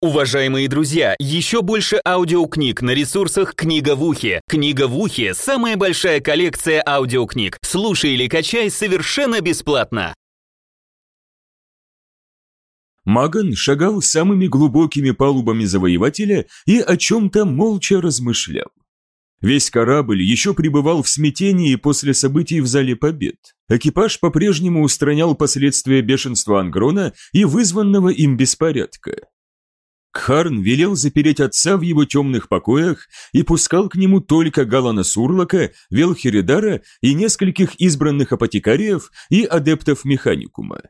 Уважаемые друзья, еще больше аудиокниг на ресурсах «Книга в ухе». «Книга в ухе» — самая большая коллекция аудиокниг. Слушай или качай совершенно бесплатно. Маган шагал самыми глубокими палубами завоевателя и о чем-то молча размышлял. Весь корабль еще пребывал в смятении после событий в Зале Побед. Экипаж по-прежнему устранял последствия бешенства Ангрона и вызванного им беспорядка. Кхарн велел запереть отца в его темных покоях и пускал к нему только Галана Сурлока, Велхеридара и нескольких избранных апотекариев и адептов механикума.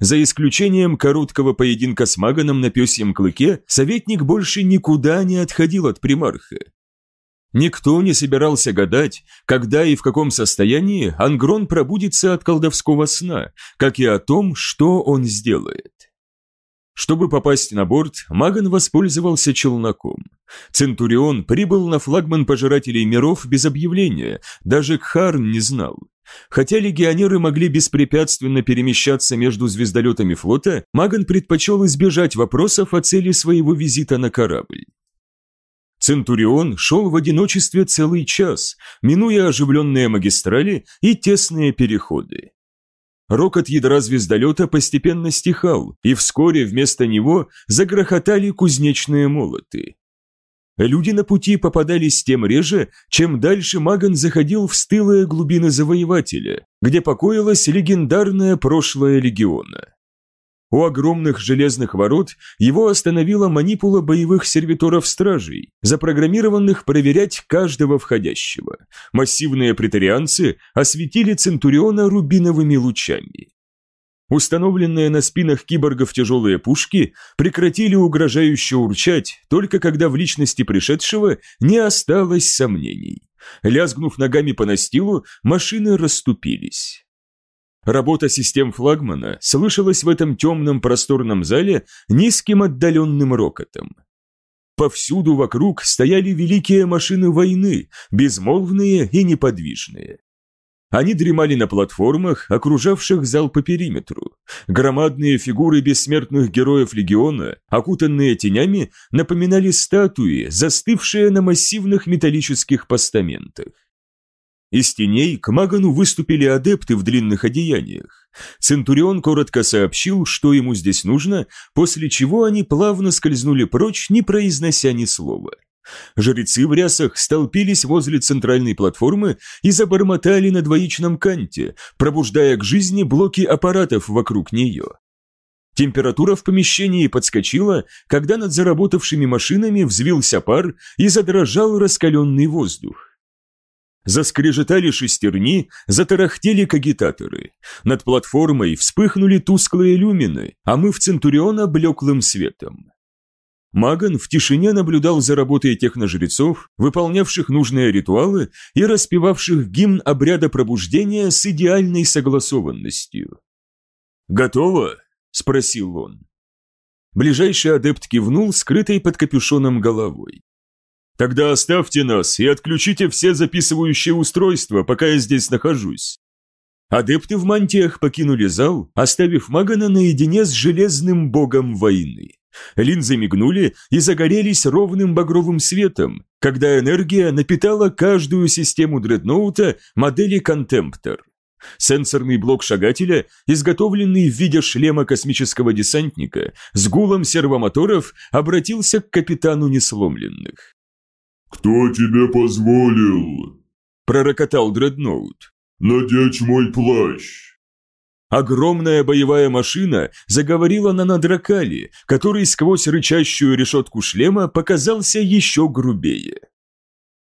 За исключением короткого поединка с Маганом на пёсьем клыке, советник больше никуда не отходил от примарха. Никто не собирался гадать, когда и в каком состоянии Ангрон пробудится от колдовского сна, как и о том, что он сделает. Чтобы попасть на борт, Маган воспользовался челноком. Центурион прибыл на флагман пожирателей миров без объявления, даже Кхарн не знал. Хотя легионеры могли беспрепятственно перемещаться между звездолетами флота, Маган предпочел избежать вопросов о цели своего визита на корабль. Центурион шел в одиночестве целый час, минуя оживленные магистрали и тесные переходы. Рокот ядра звездолета постепенно стихал, и вскоре вместо него загрохотали кузнечные молоты. Люди на пути попадались тем реже, чем дальше Маган заходил в стылые глубины Завоевателя, где покоилось легендарное прошлое Легиона. У огромных железных ворот его остановила манипула боевых сервиторов-стражей, запрограммированных проверять каждого входящего. Массивные претарианцы осветили Центуриона рубиновыми лучами. Установленные на спинах киборгов тяжелые пушки прекратили угрожающе урчать, только когда в личности пришедшего не осталось сомнений. Лязгнув ногами по настилу, машины расступились. Работа систем флагмана слышалась в этом темном просторном зале низким отдаленным рокотом. Повсюду вокруг стояли великие машины войны, безмолвные и неподвижные. Они дремали на платформах, окружавших зал по периметру. Громадные фигуры бессмертных героев легиона, окутанные тенями, напоминали статуи, застывшие на массивных металлических постаментах. Из теней к Магану выступили адепты в длинных одеяниях. Центурион коротко сообщил, что ему здесь нужно, после чего они плавно скользнули прочь, не произнося ни слова. Жрецы в рясах столпились возле центральной платформы и забормотали на двоичном канте, пробуждая к жизни блоки аппаратов вокруг нее. Температура в помещении подскочила, когда над заработавшими машинами взвился пар и задрожал раскаленный воздух. Заскрежетали шестерни, затарахтели кагитаторы. Над платформой вспыхнули тусклые люмины, а мы в Центуриона блеклым светом. Маган в тишине наблюдал за работой техножрецов, выполнявших нужные ритуалы и распевавших гимн обряда пробуждения с идеальной согласованностью. «Готово?» – спросил он. Ближайший адепт кивнул, скрытой под капюшоном головой. Тогда оставьте нас и отключите все записывающие устройства, пока я здесь нахожусь. Адепты в мантиях покинули зал, оставив Магана наедине с железным богом войны. Линзы мигнули и загорелись ровным багровым светом, когда энергия напитала каждую систему дредноута модели Контемптор. Сенсорный блок шагателя, изготовленный в виде шлема космического десантника, с гулом сервомоторов обратился к капитану несломленных. «Кто тебе позволил?» – пророкотал дредноут. «Надеть мой плащ!» Огромная боевая машина заговорила на надракале, который сквозь рычащую решетку шлема показался еще грубее.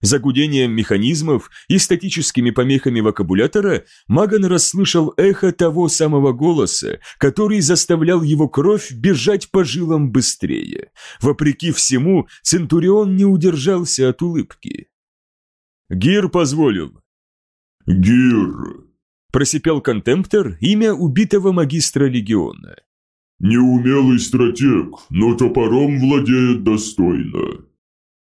За гудением механизмов и статическими помехами вокабулятора Маган расслышал эхо того самого голоса, который заставлял его кровь бежать по жилам быстрее. Вопреки всему, Центурион не удержался от улыбки. «Гир позволил». «Гир», – просипел контемптор имя убитого магистра легиона. «Неумелый стратег, но топором владеет достойно».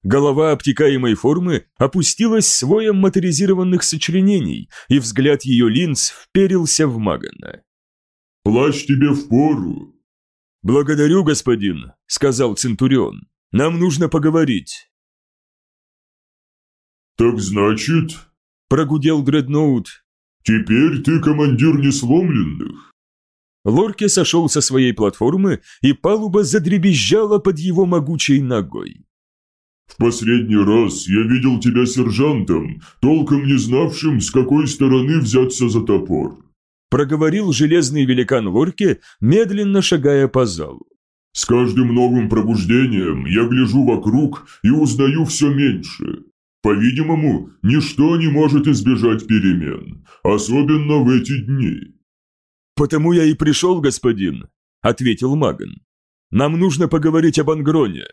Голова обтекаемой формы опустилась своем моторизированных сочленений, и взгляд ее линз вперился в Магана. «Плащ тебе в пору!» «Благодарю, господин», — сказал Центурион. «Нам нужно поговорить». «Так значит...» — прогудел Дредноут. «Теперь ты командир несломленных?» Лорке сошел со своей платформы, и палуба задребезжала под его могучей ногой. «В последний раз я видел тебя сержантом, толком не знавшим, с какой стороны взяться за топор», проговорил железный великан Лорке, медленно шагая по залу. «С каждым новым пробуждением я гляжу вокруг и узнаю все меньше. По-видимому, ничто не может избежать перемен, особенно в эти дни». «Потому я и пришел, господин», — ответил Маган. «Нам нужно поговорить об Ангроне».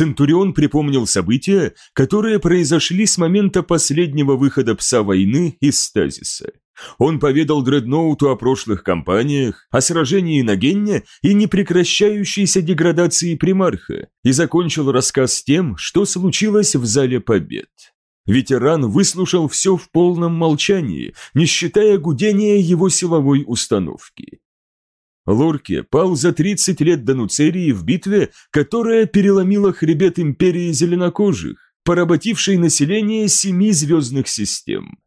Центурион припомнил события, которые произошли с момента последнего выхода пса войны из стазиса. Он поведал Дредноуту о прошлых кампаниях, о сражении на Генне и непрекращающейся деградации примарха, и закончил рассказ тем, что случилось в Зале Побед. Ветеран выслушал все в полном молчании, не считая гудения его силовой установки. Лорке пал за 30 лет до Нуцерии в битве, которая переломила хребет империи зеленокожих, поработившей население семи звездных систем.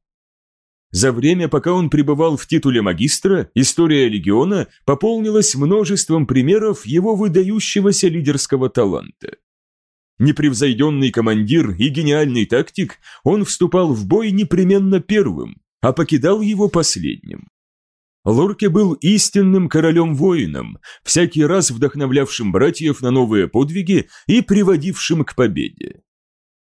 За время, пока он пребывал в титуле магистра, история легиона пополнилась множеством примеров его выдающегося лидерского таланта. Непревзойденный командир и гениальный тактик, он вступал в бой непременно первым, а покидал его последним. Лорке был истинным королем-воином, всякий раз вдохновлявшим братьев на новые подвиги и приводившим к победе.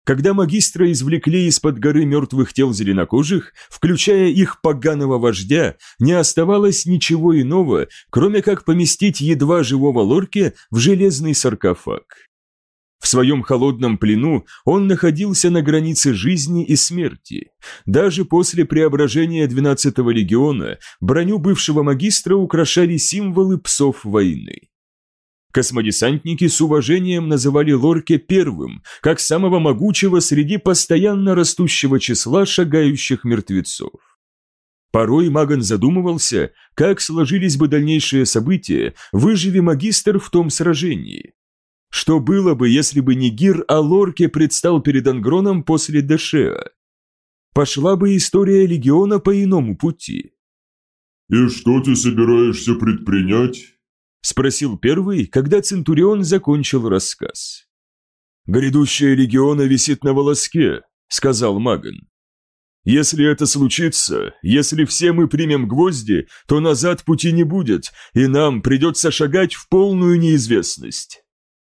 Когда магистра извлекли из-под горы мертвых тел зеленокожих, включая их поганого вождя, не оставалось ничего иного, кроме как поместить едва живого Лорке в железный саркофаг. В своем холодном плену он находился на границе жизни и смерти. Даже после преображения 12-го легиона броню бывшего магистра украшали символы псов войны. Космодесантники с уважением называли Лорке первым, как самого могучего среди постоянно растущего числа шагающих мертвецов. Порой Маган задумывался, как сложились бы дальнейшие события, выживи магистр в том сражении. Что было бы, если бы не Гир, а Лорке предстал перед Ангроном после Дэшеа? Пошла бы история Легиона по иному пути. «И что ты собираешься предпринять?» Спросил первый, когда Центурион закончил рассказ. «Грядущая легиона висит на волоске», — сказал Маган. «Если это случится, если все мы примем гвозди, то назад пути не будет, и нам придется шагать в полную неизвестность».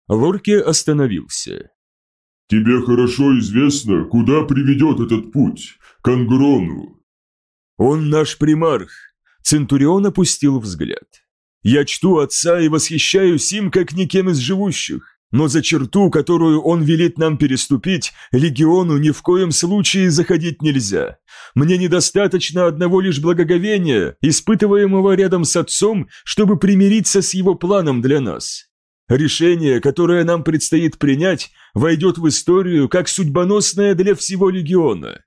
Лорке остановился. «Тебе хорошо известно, куда приведет этот путь, к Ангрону». «Он наш примарх», — Центурион опустил взгляд. Я чту отца и восхищаюсь им, как никем из живущих. Но за черту, которую он велит нам переступить, легиону ни в коем случае заходить нельзя. Мне недостаточно одного лишь благоговения, испытываемого рядом с отцом, чтобы примириться с его планом для нас. Решение, которое нам предстоит принять, войдет в историю как судьбоносное для всего легиона.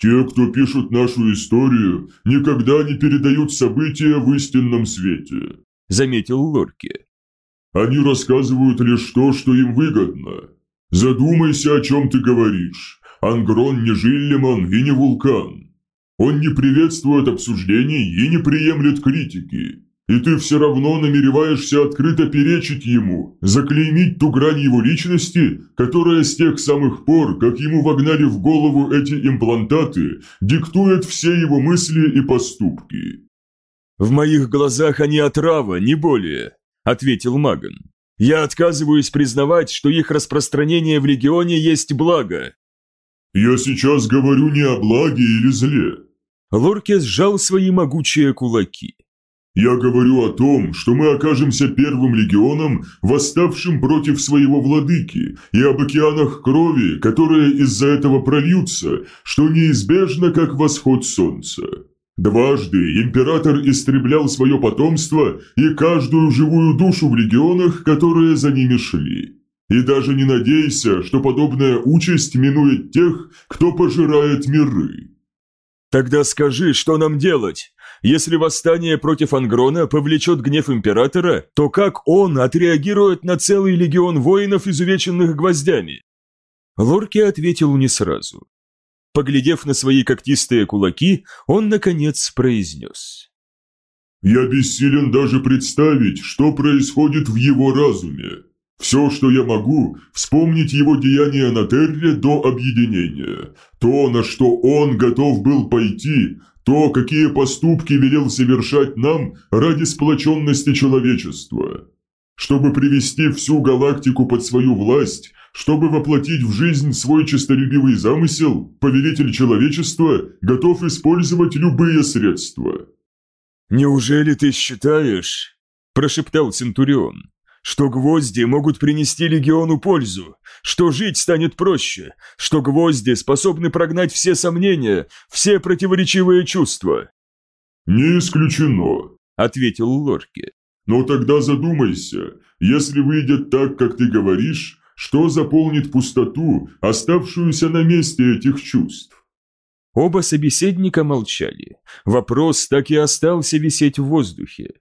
Те, кто пишут нашу историю, никогда не передают события в истинном свете», — заметил Лорки. «Они рассказывают лишь то, что им выгодно. Задумайся, о чем ты говоришь. Ангрон не Жиллиман и не вулкан. Он не приветствует обсуждений и не приемлет критики. И ты все равно намереваешься открыто перечить ему, заклеймить ту грань его личности, которая с тех самых пор, как ему вогнали в голову эти имплантаты, диктует все его мысли и поступки. «В моих глазах они отрава, не более», — ответил Маган. «Я отказываюсь признавать, что их распространение в Легионе есть благо». «Я сейчас говорю не о благе или зле». Лорке сжал свои могучие кулаки. Я говорю о том, что мы окажемся первым легионом, восставшим против своего владыки, и об океанах крови, которые из-за этого прольются, что неизбежно, как восход солнца. Дважды император истреблял свое потомство и каждую живую душу в легионах, которые за ними шли. И даже не надейся, что подобная участь минует тех, кто пожирает миры. «Тогда скажи, что нам делать? Если восстание против Ангрона повлечет гнев императора, то как он отреагирует на целый легион воинов, изувеченных гвоздями? Лорки ответил не сразу. Поглядев на свои когтистые кулаки, он, наконец, произнес. «Я бессилен даже представить, что происходит в его разуме. Все, что я могу, вспомнить его деяния на Терре до объединения. То, на что он готов был пойти, то, какие поступки велел совершать нам ради сплоченности человечества. Чтобы привести всю галактику под свою власть, чтобы воплотить в жизнь свой честолюбивый замысел, повелитель человечества готов использовать любые средства. «Неужели ты считаешь?» – прошептал Центурион что гвозди могут принести легиону пользу, что жить станет проще, что гвозди способны прогнать все сомнения, все противоречивые чувства. «Не исключено», — ответил Лорки. «Но тогда задумайся, если выйдет так, как ты говоришь, что заполнит пустоту, оставшуюся на месте этих чувств?» Оба собеседника молчали. Вопрос так и остался висеть в воздухе.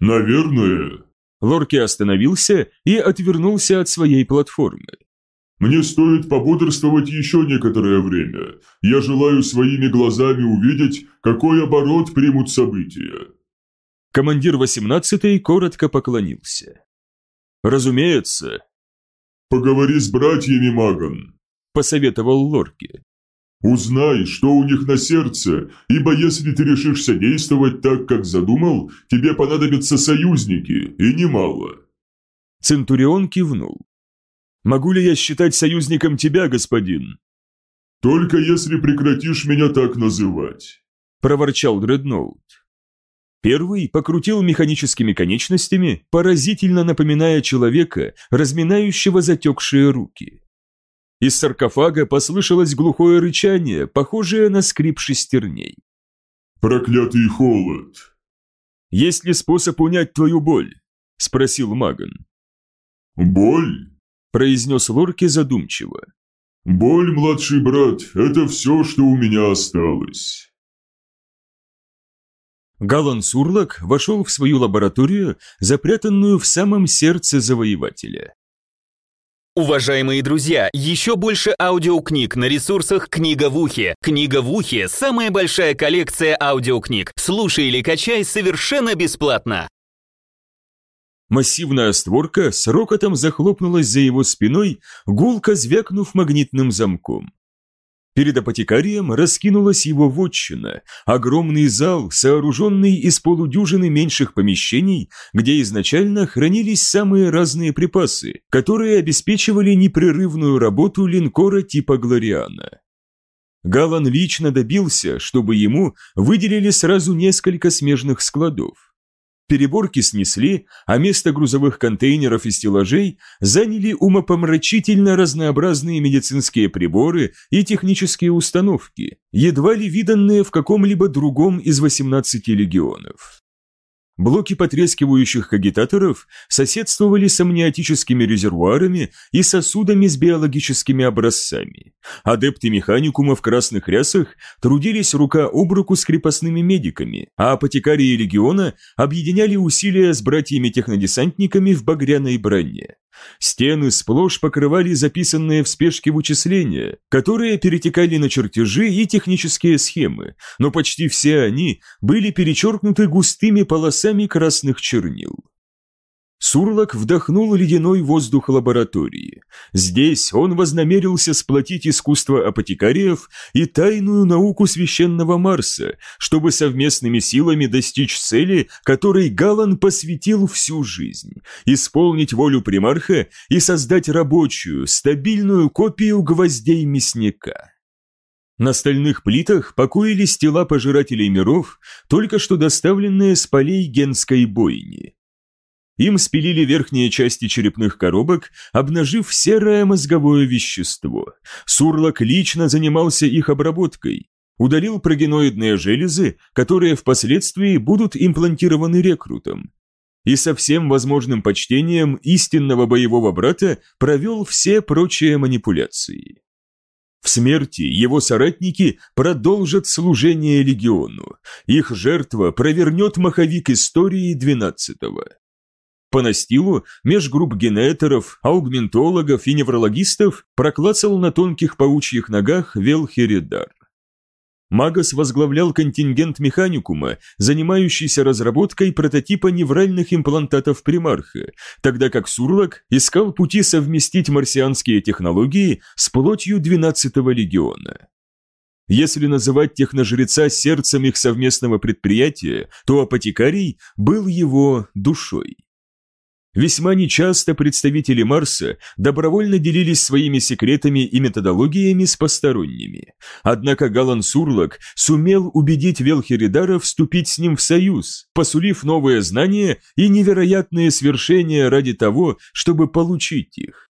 «Наверное», Лорки остановился и отвернулся от своей платформы. «Мне стоит пободрствовать еще некоторое время. Я желаю своими глазами увидеть, какой оборот примут события». Командир 18-й коротко поклонился. «Разумеется». «Поговори с братьями, Маган», – посоветовал Лорки. Узнай, что у них на сердце, ибо если ты решишься действовать так, как задумал, тебе понадобятся союзники, и немало». Центурион кивнул. «Могу ли я считать союзником тебя, господин?» «Только если прекратишь меня так называть», – проворчал Дредноут. Первый покрутил механическими конечностями, поразительно напоминая человека, разминающего затекшие руки. Из саркофага послышалось глухое рычание, похожее на скрип шестерней. «Проклятый холод!» «Есть ли способ унять твою боль?» – спросил Маган. «Боль?» – произнес Лорки задумчиво. «Боль, младший брат, это все, что у меня осталось». Галан Сурлок вошел в свою лабораторию, запрятанную в самом сердце завоевателя. Уважаемые друзья, еще больше аудиокниг на ресурсах «Книга в ухе». «Книга в ухе» — самая большая коллекция аудиокниг. Слушай или качай совершенно бесплатно. Массивная створка с рокотом захлопнулась за его спиной, гулко звякнув магнитным замком. Перед апотекарием раскинулась его вотчина, огромный зал, сооруженный из полудюжины меньших помещений, где изначально хранились самые разные припасы, которые обеспечивали непрерывную работу линкора типа Глориана. Галан лично добился, чтобы ему выделили сразу несколько смежных складов. Переборки снесли, а место грузовых контейнеров и стеллажей заняли умопомрачительно разнообразные медицинские приборы и технические установки, едва ли виданные в каком-либо другом из 18 легионов. Блоки потрескивающих кагитаторов соседствовали с амниотическими резервуарами и сосудами с биологическими образцами. Адепты механикума в красных рясах трудились рука об руку с крепостными медиками, а апотекарии легиона объединяли усилия с братьями-технодесантниками в багряной броне. Стены сплошь покрывали записанные в спешке вычисления, которые перетекали на чертежи и технические схемы, но почти все они были перечеркнуты густыми полосами красных чернил. Сурлок вдохнул ледяной воздух лаборатории. Здесь он вознамерился сплотить искусство апотекариев и тайную науку священного Марса, чтобы совместными силами достичь цели, которой Галан посвятил всю жизнь – исполнить волю примарха и создать рабочую, стабильную копию гвоздей мясника. На стальных плитах покоились тела пожирателей миров, только что доставленные с полей генской бойни. Им спилили верхние части черепных коробок, обнажив серое мозговое вещество. Сурлок лично занимался их обработкой. Удалил прогеноидные железы, которые впоследствии будут имплантированы рекрутом. И со всем возможным почтением истинного боевого брата провел все прочие манипуляции. В смерти его соратники продолжат служение легиону. Их жертва провернет маховик истории XII-го. По настилу межгрупп генеторов, аугментологов и неврологистов проклацал на тонких паучьих ногах Велхеридар. Магас возглавлял контингент механикума, занимающийся разработкой прототипа невральных имплантатов примарха, тогда как Сурлок искал пути совместить марсианские технологии с плотью 12-го легиона. Если называть техножреца сердцем их совместного предприятия, то апотекарий был его душой. Весьма нечасто представители Марса добровольно делились своими секретами и методологиями с посторонними. Однако Галан Сурлок сумел убедить Велхеридара вступить с ним в союз, посулив новые знания и невероятные свершения ради того, чтобы получить их.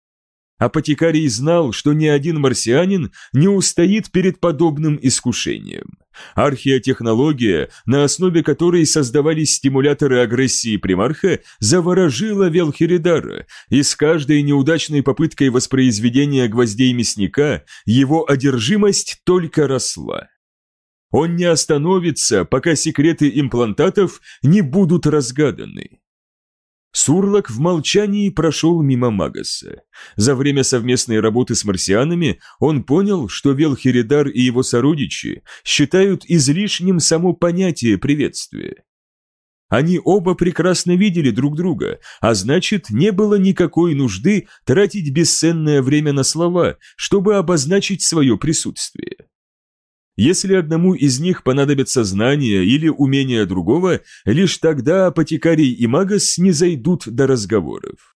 Апотекарий знал, что ни один марсианин не устоит перед подобным искушением. Археотехнология, на основе которой создавались стимуляторы агрессии примарха, заворожила Велхеридара, и с каждой неудачной попыткой воспроизведения гвоздей мясника его одержимость только росла. Он не остановится, пока секреты имплантатов не будут разгаданы. Сурлок в молчании прошел мимо Магаса. За время совместной работы с марсианами он понял, что Велхеридар и его сородичи считают излишним само понятие приветствия. Они оба прекрасно видели друг друга, а значит, не было никакой нужды тратить бесценное время на слова, чтобы обозначить свое присутствие. Если одному из них понадобятся знания или умения другого, лишь тогда апотекарий и магас не зайдут до разговоров.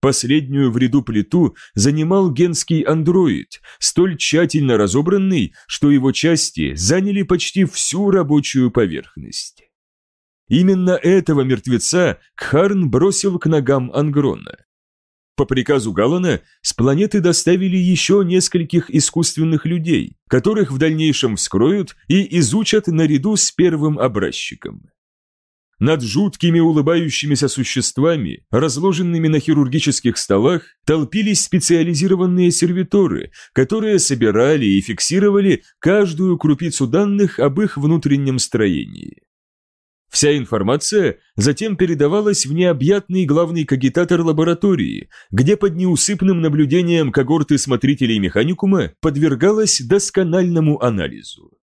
Последнюю в ряду плиту занимал генский андроид, столь тщательно разобранный, что его части заняли почти всю рабочую поверхность. Именно этого мертвеца Кхарн бросил к ногам Ангрона. По приказу Галана с планеты доставили еще нескольких искусственных людей, которых в дальнейшем вскроют и изучат наряду с первым образчиком. Над жуткими улыбающимися существами, разложенными на хирургических столах, толпились специализированные сервиторы, которые собирали и фиксировали каждую крупицу данных об их внутреннем строении. Вся информация затем передавалась в необъятный главный кагитатор лаборатории, где под неусыпным наблюдением когорты смотрителей механикума подвергалась доскональному анализу.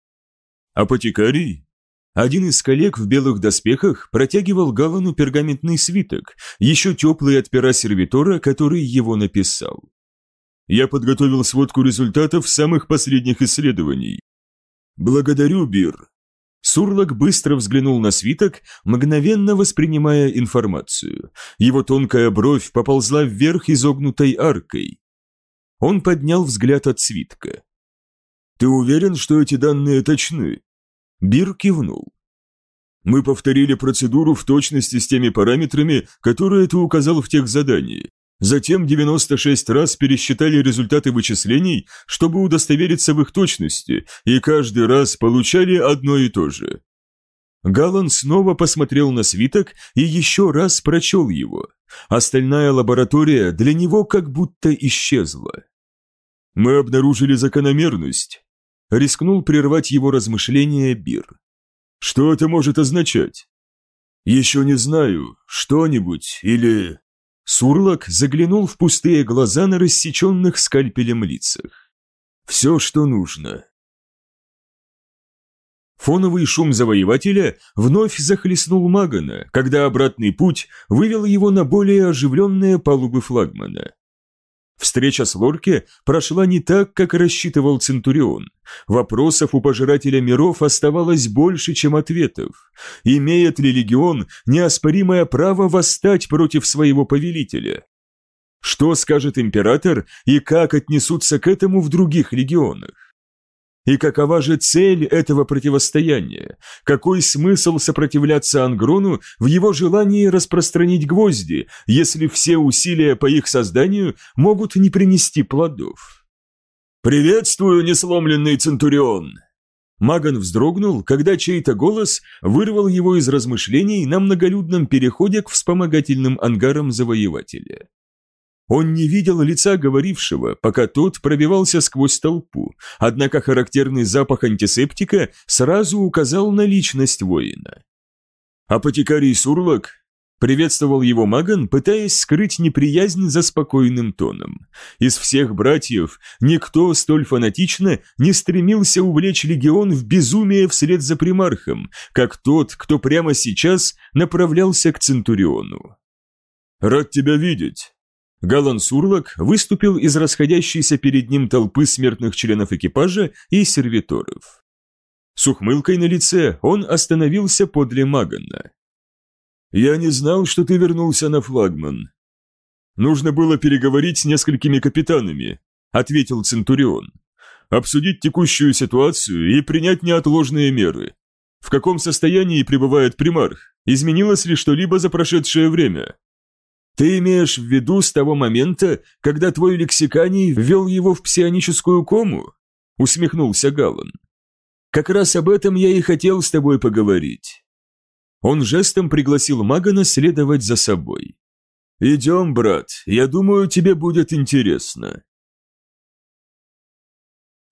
Апотекарий? Один из коллег в белых доспехах протягивал Галану пергаментный свиток, еще теплый от пера сервитора, который его написал. Я подготовил сводку результатов самых последних исследований. Благодарю, Бир, Сурлок быстро взглянул на свиток, мгновенно воспринимая информацию. Его тонкая бровь поползла вверх изогнутой аркой. Он поднял взгляд от свитка. «Ты уверен, что эти данные точны?» Бир кивнул. «Мы повторили процедуру в точности с теми параметрами, которые ты указал в тех задании. Затем 96 раз пересчитали результаты вычислений, чтобы удостовериться в их точности, и каждый раз получали одно и то же. Галан снова посмотрел на свиток и еще раз прочел его. Остальная лаборатория для него как будто исчезла. «Мы обнаружили закономерность», — рискнул прервать его размышления Бир. «Что это может означать?» «Еще не знаю. Что-нибудь или...» Сурлок заглянул в пустые глаза на рассеченных скальпелем лицах. «Все, что нужно». Фоновый шум завоевателя вновь захлестнул Магана, когда обратный путь вывел его на более оживленные палубы флагмана. Встреча с Лорке прошла не так, как рассчитывал Центурион. Вопросов у пожирателя миров оставалось больше, чем ответов. Имеет ли легион неоспоримое право восстать против своего повелителя? Что скажет император и как отнесутся к этому в других легионах? И какова же цель этого противостояния? Какой смысл сопротивляться Ангрону в его желании распространить гвозди, если все усилия по их созданию могут не принести плодов? «Приветствую, несломленный Центурион!» Маган вздрогнул, когда чей-то голос вырвал его из размышлений на многолюдном переходе к вспомогательным ангарам завоевателя. Он не видел лица говорившего, пока тот пробивался сквозь толпу, однако характерный запах антисептика сразу указал на личность воина. «Апотекарий Сурлок?» – приветствовал его Маган, пытаясь скрыть неприязнь за спокойным тоном. Из всех братьев никто столь фанатично не стремился увлечь легион в безумие вслед за примархом, как тот, кто прямо сейчас направлялся к Центуриону. «Рад тебя видеть», Галан Сурлок выступил из расходящейся перед ним толпы смертных членов экипажа и сервиторов. С ухмылкой на лице он остановился подле Магана. «Я не знал, что ты вернулся на флагман». «Нужно было переговорить с несколькими капитанами», — ответил Центурион. «Обсудить текущую ситуацию и принять неотложные меры. В каком состоянии пребывает примарх? Изменилось ли что-либо за прошедшее время?» Ты имеешь в виду с того момента, когда твой лексиканий ввел его в псионическую кому? Усмехнулся Галлан. Как раз об этом я и хотел с тобой поговорить. Он жестом пригласил Магана следовать за собой. «Идем, брат, я думаю, тебе будет интересно».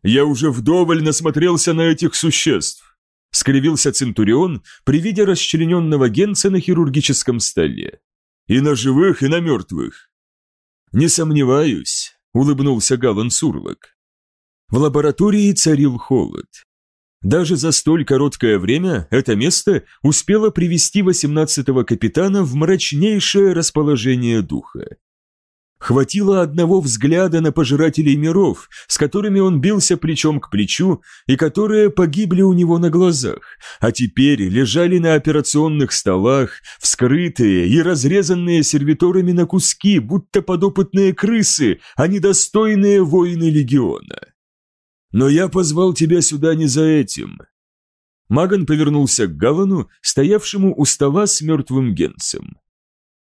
«Я уже вдоволь насмотрелся на этих существ», — скривился Центурион при виде расчлененного генца на хирургическом столе. И на живых, и на мертвых. Не сомневаюсь, улыбнулся Галан Сурлок. В лаборатории царил холод. Даже за столь короткое время это место успело привести восемнадцатого капитана в мрачнейшее расположение духа. Хватило одного взгляда на пожирателей миров, с которыми он бился плечом к плечу и которые погибли у него на глазах, а теперь лежали на операционных столах, вскрытые и разрезанные сервиторами на куски, будто подопытные крысы, а недостойные воины легиона. «Но я позвал тебя сюда не за этим». Маган повернулся к Галану, стоявшему у стола с мертвым генцем.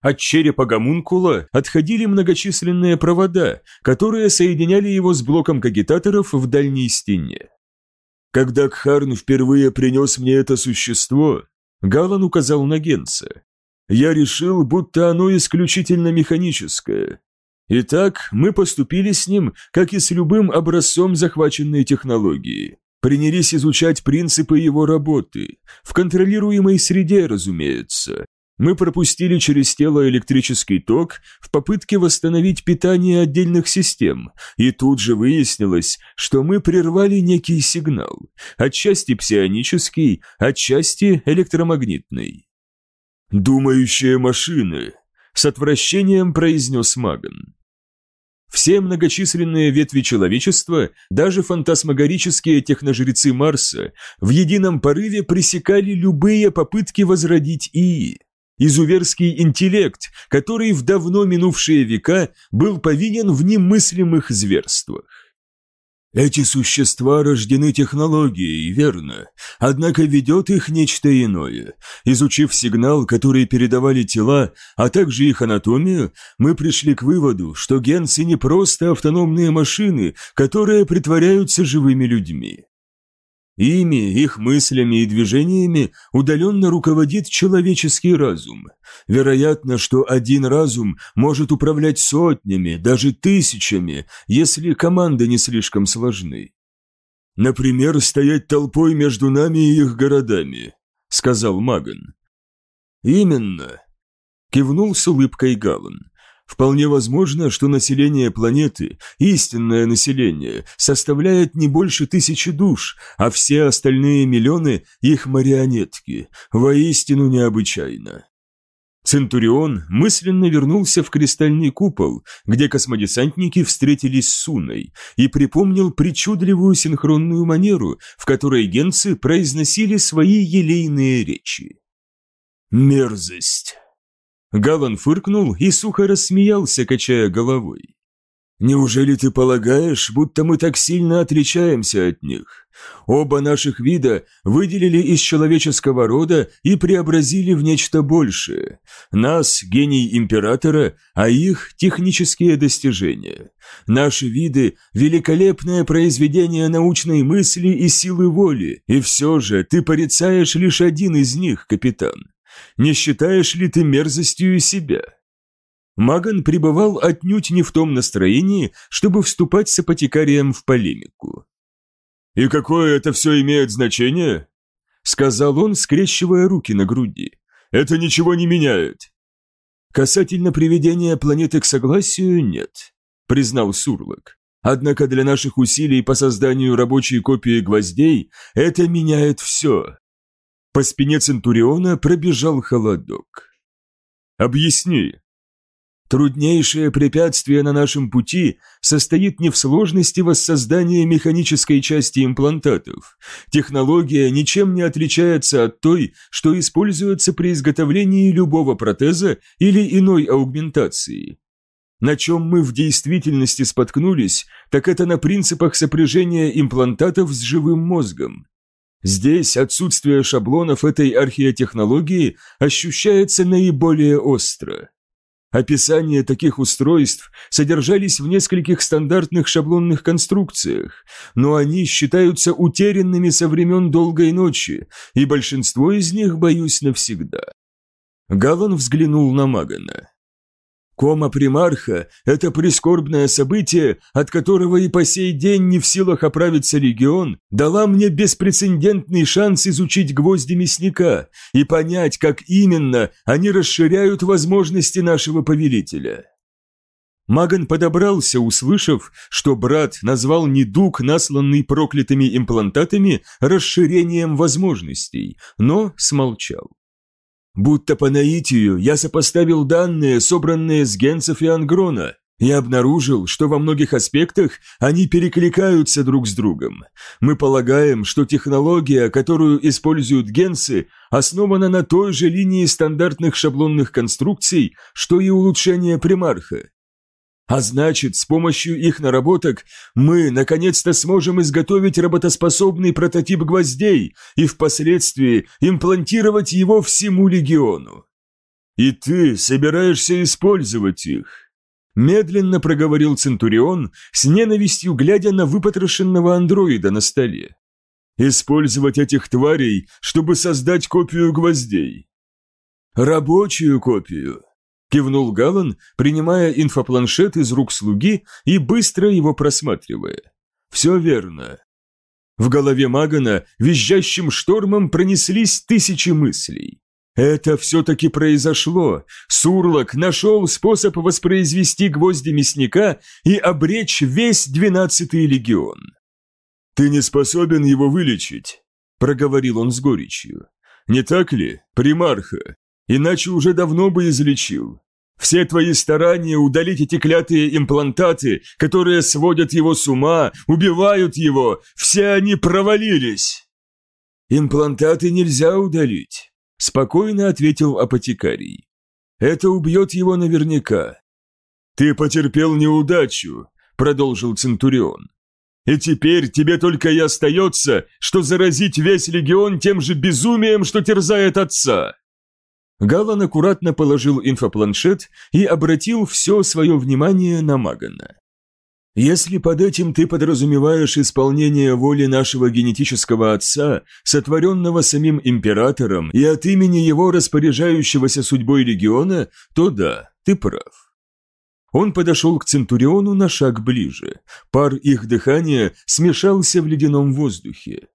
От черепа гомункула отходили многочисленные провода, которые соединяли его с блоком кагитаторов в дальней стене. Когда Кхарн впервые принес мне это существо, Галан указал на Генца. Я решил, будто оно исключительно механическое. Итак, мы поступили с ним, как и с любым образцом захваченной технологии. Принялись изучать принципы его работы, в контролируемой среде, разумеется, мы пропустили через тело электрический ток в попытке восстановить питание отдельных систем, и тут же выяснилось, что мы прервали некий сигнал, отчасти псионический, отчасти электромагнитный. «Думающие машины», — с отвращением произнес Маган. Все многочисленные ветви человечества, даже фантасмагорические техножрецы Марса, в едином порыве пресекали любые попытки возродить ИИ изуверский интеллект, который в давно минувшие века был повинен в немыслимых зверствах. Эти существа рождены технологией, верно, однако ведет их нечто иное. Изучив сигнал, который передавали тела, а также их анатомию, мы пришли к выводу, что генцы не просто автономные машины, которые притворяются живыми людьми. Ими, их мыслями и движениями удаленно руководит человеческий разум. Вероятно, что один разум может управлять сотнями, даже тысячами, если команды не слишком сложны. «Например, стоять толпой между нами и их городами», — сказал Маган. «Именно», — кивнул с улыбкой Галан. Вполне возможно, что население планеты, истинное население, составляет не больше тысячи душ, а все остальные миллионы – их марионетки. Воистину необычайно. Центурион мысленно вернулся в кристальный купол, где космодесантники встретились с Суной, и припомнил причудливую синхронную манеру, в которой генцы произносили свои елейные речи. «Мерзость!» Галан фыркнул и сухо рассмеялся, качая головой. «Неужели ты полагаешь, будто мы так сильно отличаемся от них? Оба наших вида выделили из человеческого рода и преобразили в нечто большее. Нас – гений императора, а их – технические достижения. Наши виды – великолепное произведение научной мысли и силы воли, и все же ты порицаешь лишь один из них, капитан. Не считаешь ли ты мерзостью себя?» Маган пребывал отнюдь не в том настроении, чтобы вступать с апотекарием в полемику. «И какое это все имеет значение?» — сказал он, скрещивая руки на груди. «Это ничего не меняет». «Касательно приведения планеты к согласию, нет», — признал Сурлок. «Однако для наших усилий по созданию рабочей копии гвоздей это меняет все». По спине Центуриона пробежал холодок. «Объясни», Труднейшее препятствие на нашем пути состоит не в сложности воссоздания механической части имплантатов. Технология ничем не отличается от той, что используется при изготовлении любого протеза или иной аугментации. На чем мы в действительности споткнулись, так это на принципах сопряжения имплантатов с живым мозгом. Здесь отсутствие шаблонов этой археотехнологии ощущается наиболее остро. Описания таких устройств содержались в нескольких стандартных шаблонных конструкциях, но они считаются утерянными со времен долгой ночи, и большинство из них, боюсь, навсегда. Галан взглянул на Магана. Кома примарха – это прискорбное событие, от которого и по сей день не в силах оправиться регион, дала мне беспрецедентный шанс изучить гвозди мясника и понять, как именно они расширяют возможности нашего повелителя. Маган подобрался, услышав, что брат назвал недуг, насланный проклятыми имплантатами, расширением возможностей, но смолчал. Будто по наитию я сопоставил данные, собранные с генцев и ангрона, и обнаружил, что во многих аспектах они перекликаются друг с другом. Мы полагаем, что технология, которую используют генцы, основана на той же линии стандартных шаблонных конструкций, что и улучшение примарха. А значит, с помощью их наработок мы наконец-то сможем изготовить работоспособный прототип гвоздей и впоследствии имплантировать его всему легиону. И ты собираешься использовать их. Медленно проговорил Центурион, с ненавистью глядя на выпотрошенного андроида на столе. Использовать этих тварей, чтобы создать копию гвоздей. Рабочую копию, Кивнул Галан, принимая инфопланшет из рук слуги и быстро его просматривая. «Все верно». В голове Магана визжащим штормом пронеслись тысячи мыслей. Это все-таки произошло. Сурлок нашел способ воспроизвести гвозди мясника и обречь весь двенадцатый легион. «Ты не способен его вылечить», — проговорил он с горечью. «Не так ли, примарха? Иначе уже давно бы излечил. Все твои старания удалить эти клятые имплантаты, которые сводят его с ума, убивают его, все они провалились. Имплантаты нельзя удалить, спокойно ответил апотекарий. Это убьет его наверняка. Ты потерпел неудачу, продолжил Центурион. И теперь тебе только и остается, что заразить весь легион тем же безумием, что терзает отца. Галан аккуратно положил инфопланшет и обратил все свое внимание на Магана. «Если под этим ты подразумеваешь исполнение воли нашего генетического отца, сотворенного самим императором и от имени его распоряжающегося судьбой региона, то да, ты прав». Он подошел к Центуриону на шаг ближе. Пар их дыхания смешался в ледяном воздухе.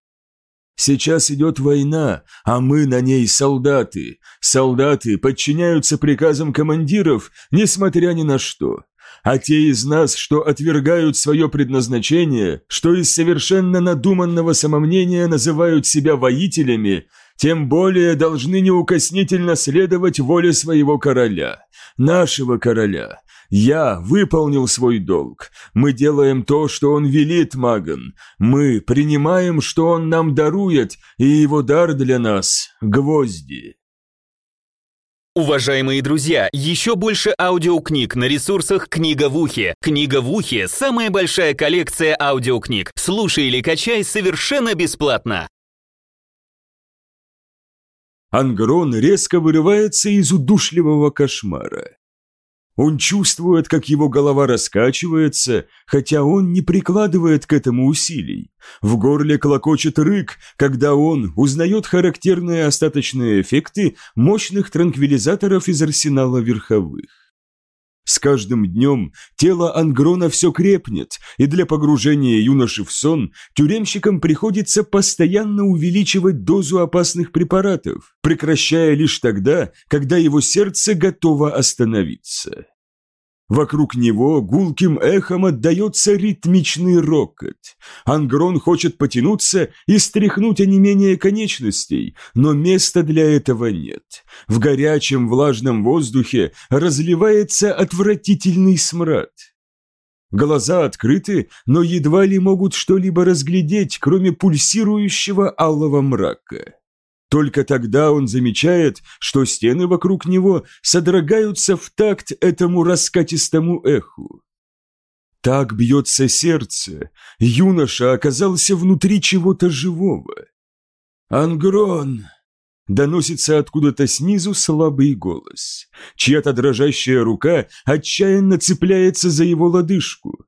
Сейчас идет война, а мы на ней солдаты. Солдаты подчиняются приказам командиров, несмотря ни на что. А те из нас, что отвергают свое предназначение, что из совершенно надуманного самомнения называют себя воителями, тем более должны неукоснительно следовать воле своего короля, нашего короля, я выполнил свой долг. Мы делаем то, что он велит, Маган. Мы принимаем, что он нам дарует, и его дар для нас — гвозди. Уважаемые друзья, еще больше аудиокниг на ресурсах «Книга в ухе». «Книга в ухе» — самая большая коллекция аудиокниг. Слушай или качай совершенно бесплатно. Ангрон резко вырывается из удушливого кошмара. Он чувствует, как его голова раскачивается, хотя он не прикладывает к этому усилий. В горле клокочет рык, когда он узнает характерные остаточные эффекты мощных транквилизаторов из арсенала верховых. С каждым днем тело Ангрона все крепнет, и для погружения юноши в сон тюремщикам приходится постоянно увеличивать дозу опасных препаратов, прекращая лишь тогда, когда его сердце готово остановиться. Вокруг него гулким эхом отдается ритмичный рокот. Ангрон хочет потянуться и стряхнуть онемение конечностей, но места для этого нет. В горячем влажном воздухе разливается отвратительный смрад. Глаза открыты, но едва ли могут что-либо разглядеть, кроме пульсирующего алого мрака. Только тогда он замечает, что стены вокруг него содрогаются в такт этому раскатистому эху. Так бьется сердце. Юноша оказался внутри чего-то живого. «Ангрон!» Доносится откуда-то снизу слабый голос. Чья-то дрожащая рука отчаянно цепляется за его лодыжку.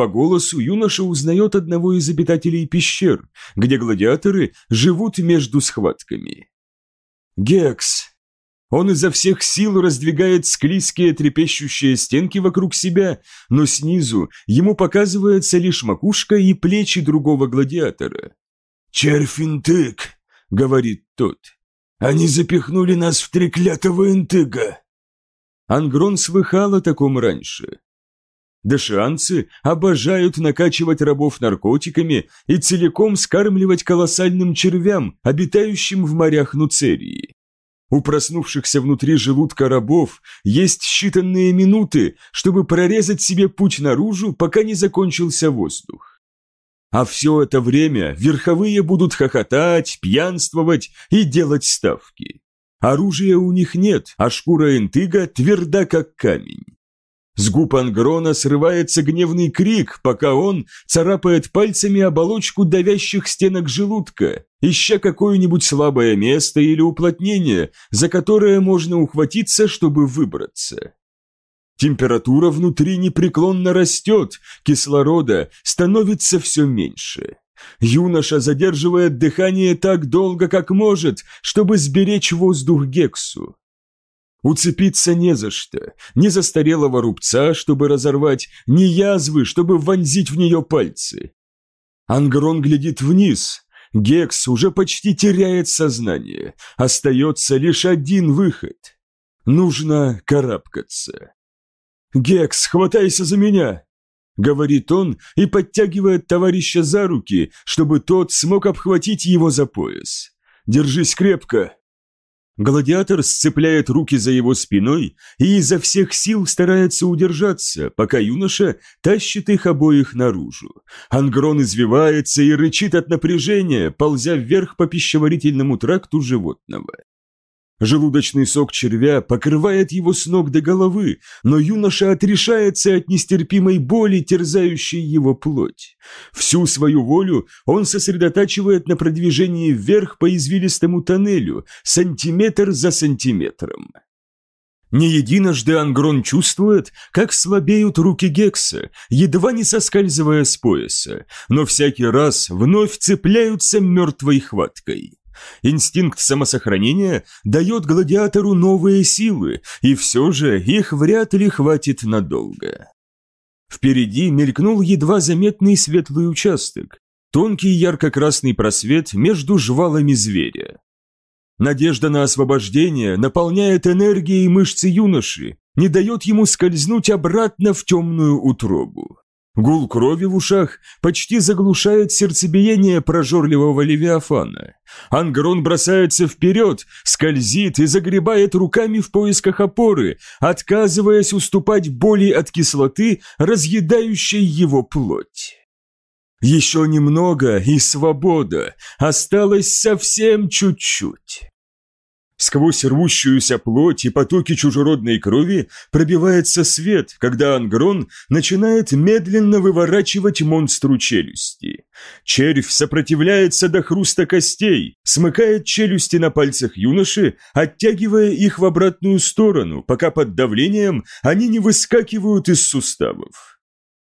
По голосу юноша узнает одного из обитателей пещер, где гладиаторы живут между схватками. Гекс. Он изо всех сил раздвигает склизкие трепещущие стенки вокруг себя, но снизу ему показывается лишь макушка и плечи другого гладиатора. «Черфинтык», — говорит тот, — «они запихнули нас в треклятого интыга». Ангрон слыхал о таком раньше. Дашианцы обожают накачивать рабов наркотиками и целиком скармливать колоссальным червям, обитающим в морях Нуцерии. У проснувшихся внутри желудка рабов есть считанные минуты, чтобы прорезать себе путь наружу, пока не закончился воздух. А все это время верховые будут хохотать, пьянствовать и делать ставки. Оружия у них нет, а шкура интыга тверда как камень. С губ Ангрона срывается гневный крик, пока он царапает пальцами оболочку давящих стенок желудка, ища какое-нибудь слабое место или уплотнение, за которое можно ухватиться, чтобы выбраться. Температура внутри непреклонно растет, кислорода становится все меньше. Юноша задерживает дыхание так долго, как может, чтобы сберечь воздух Гексу. Уцепиться не за что, ни застарелого рубца, чтобы разорвать, ни язвы, чтобы вонзить в нее пальцы. Ангрон глядит вниз. Гекс уже почти теряет сознание. Остается лишь один выход. Нужно карабкаться. «Гекс, хватайся за меня!» Говорит он и подтягивает товарища за руки, чтобы тот смог обхватить его за пояс. «Держись крепко!» Гладиатор сцепляет руки за его спиной и изо всех сил старается удержаться, пока юноша тащит их обоих наружу. Ангрон извивается и рычит от напряжения, ползя вверх по пищеварительному тракту животного. Желудочный сок червя покрывает его с ног до головы, но юноша отрешается от нестерпимой боли, терзающей его плоть. Всю свою волю он сосредотачивает на продвижении вверх по извилистому тоннелю, сантиметр за сантиметром. Не единожды Ангрон чувствует, как слабеют руки Гекса, едва не соскальзывая с пояса, но всякий раз вновь цепляются мертвой хваткой. Инстинкт самосохранения дает гладиатору новые силы, и все же их вряд ли хватит надолго. Впереди мелькнул едва заметный светлый участок, тонкий ярко-красный просвет между жвалами зверя. Надежда на освобождение наполняет энергией мышцы юноши, не дает ему скользнуть обратно в темную утробу. Гул крови в ушах почти заглушает сердцебиение прожорливого левиафана. Ангрон бросается вперед, скользит и загребает руками в поисках опоры, отказываясь уступать боли от кислоты, разъедающей его плоть. Еще немного и свобода, осталось совсем чуть-чуть. Сквозь рвущуюся плоть и потоки чужеродной крови пробивается свет, когда Ангрон начинает медленно выворачивать монстру челюсти. Червь сопротивляется до хруста костей, смыкает челюсти на пальцах юноши, оттягивая их в обратную сторону, пока под давлением они не выскакивают из суставов.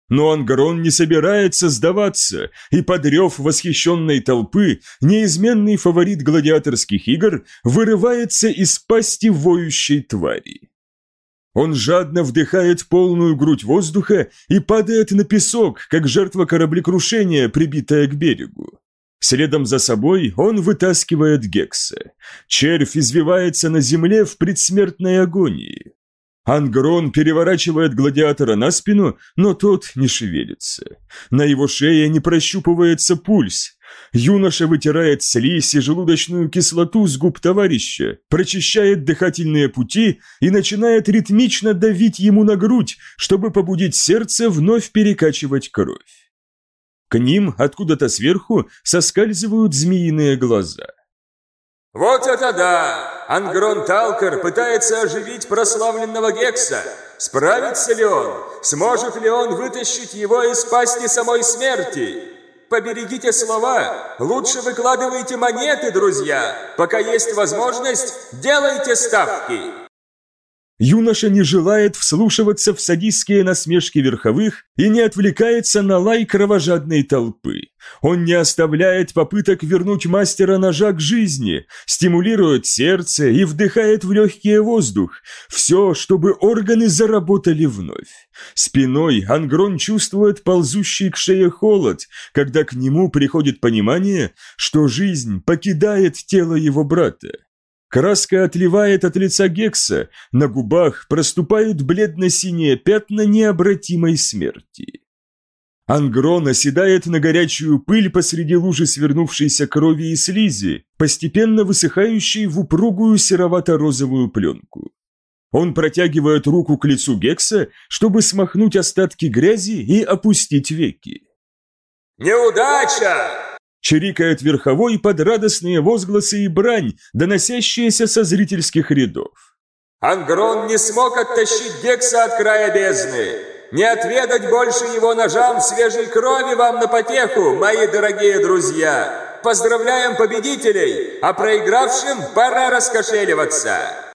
Но Ангарон не собирается сдаваться, и под рев восхищенной толпы неизменный фаворит гладиаторских игр вырывается из пасти воющей твари. Он жадно вдыхает полную грудь воздуха и падает на песок, как жертва кораблекрушения, прибитая к берегу. Следом за собой он вытаскивает Гекса. Червь извивается на земле в предсмертной агонии. Ангрон переворачивает гладиатора на спину, но тот не шевелится. На его шее не прощупывается пульс. Юноша вытирает слизь и желудочную кислоту с губ товарища, прочищает дыхательные пути и начинает ритмично давить ему на грудь, чтобы побудить сердце вновь перекачивать кровь. К ним откуда-то сверху соскальзывают змеиные глаза. «Вот это да! Ангрон Талкер пытается оживить прославленного Гекса. Справится ли он? Сможет ли он вытащить его из пасти самой смерти? Поберегите слова. Лучше выкладывайте монеты, друзья. Пока есть возможность, делайте ставки. Юноша не желает вслушиваться в садистские насмешки верховых и не отвлекается на лай кровожадной толпы. Он не оставляет попыток вернуть мастера ножа к жизни, стимулирует сердце и вдыхает в легкий воздух. Все, чтобы органы заработали вновь. Спиной Ангрон чувствует ползущий к шее холод, когда к нему приходит понимание, что жизнь покидает тело его брата. Краска отливает от лица Гекса, на губах проступают бледно-синие пятна необратимой смерти. Ангрон оседает на горячую пыль посреди лужи свернувшейся крови и слизи, постепенно высыхающей в упругую серовато-розовую пленку. Он протягивает руку к лицу Гекса, чтобы смахнуть остатки грязи и опустить веки. «Неудача!» Чирикает верховой под радостные возгласы и брань, доносящиеся со зрительских рядов. «Ангрон не смог оттащить Гекса от края бездны! Не отведать больше его ножам свежей крови вам на потеху, мои дорогие друзья! Поздравляем победителей, а проигравшим пора раскошеливаться!»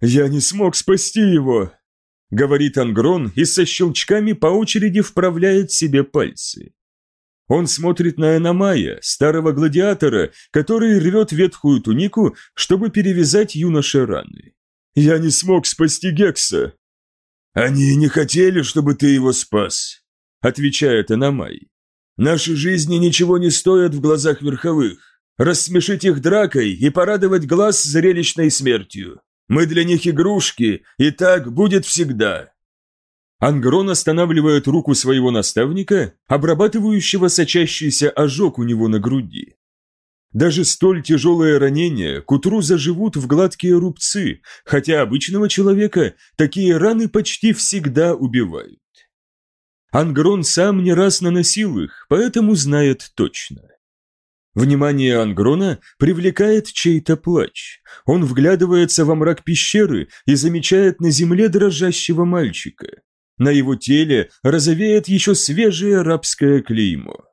«Я не смог спасти его», — говорит Ангрон и со щелчками по очереди вправляет себе пальцы. Он смотрит на Эномая, старого гладиатора, который рвет ветхую тунику, чтобы перевязать юноше раны. «Я не смог спасти Гекса». «Они не хотели, чтобы ты его спас», — отвечает Эномай. «Наши жизни ничего не стоят в глазах верховых. Рассмешить их дракой и порадовать глаз зрелищной смертью. Мы для них игрушки, и так будет всегда. Ангрон останавливает руку своего наставника, обрабатывающего сочащийся ожог у него на груди. Даже столь тяжелые ранения к утру заживут в гладкие рубцы, хотя обычного человека такие раны почти всегда убивают. Ангрон сам не раз наносил их, поэтому знает точно. Внимание Ангрона привлекает чей-то плач. Он вглядывается во мрак пещеры и замечает на земле дрожащего мальчика. На его теле розовеет еще свежее рабское клеймо.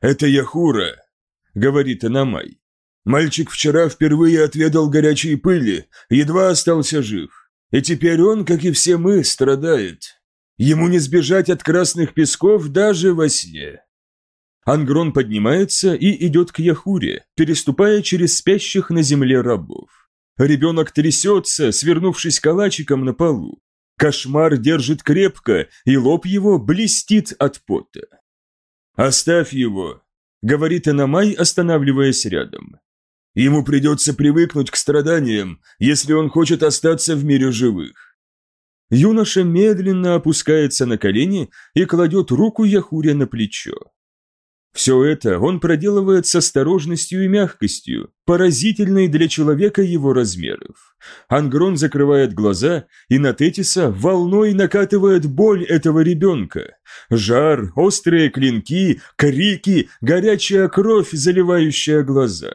«Это Яхура», — говорит Анамай. «Мальчик вчера впервые отведал горячей пыли, едва остался жив. И теперь он, как и все мы, страдает. Ему не сбежать от красных песков даже во сне». Ангрон поднимается и идет к Яхуре, переступая через спящих на земле рабов. Ребенок трясется, свернувшись калачиком на полу. Кошмар держит крепко, и лоб его блестит от пота. «Оставь его», — говорит Анамай, останавливаясь рядом. «Ему придется привыкнуть к страданиям, если он хочет остаться в мире живых». Юноша медленно опускается на колени и кладет руку Яхуре на плечо. Все это он проделывает с осторожностью и мягкостью, поразительной для человека его размеров. Ангрон закрывает глаза, и на Тетиса волной накатывает боль этого ребенка. Жар, острые клинки, крики, горячая кровь, заливающая глаза.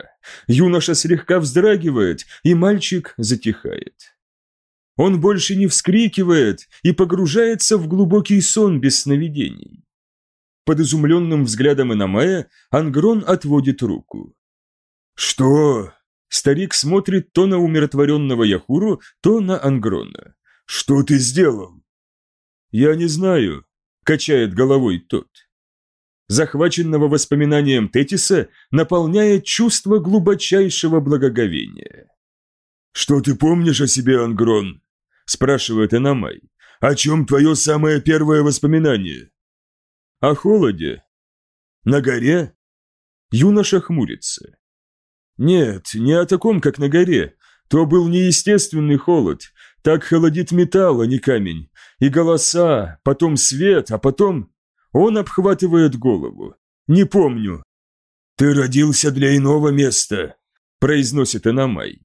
Юноша слегка вздрагивает, и мальчик затихает. Он больше не вскрикивает и погружается в глубокий сон без сновидений. Под изумленным взглядом Иномая Ангрон отводит руку. «Что?» Старик смотрит то на умиротворенного Яхуру, то на Ангрона. «Что ты сделал?» «Я не знаю», — качает головой тот. Захваченного воспоминанием Тетиса наполняет чувство глубочайшего благоговения. «Что ты помнишь о себе, Ангрон?» – спрашивает Анамай. «О чем твое самое первое воспоминание?» «О холоде». «На горе?» Юноша хмурится. «Нет, не о таком, как на горе. То был неестественный холод. Так холодит металл, а не камень. И голоса, потом свет, а потом...» Он обхватывает голову. «Не помню». «Ты родился для иного места», – произносит Анамай.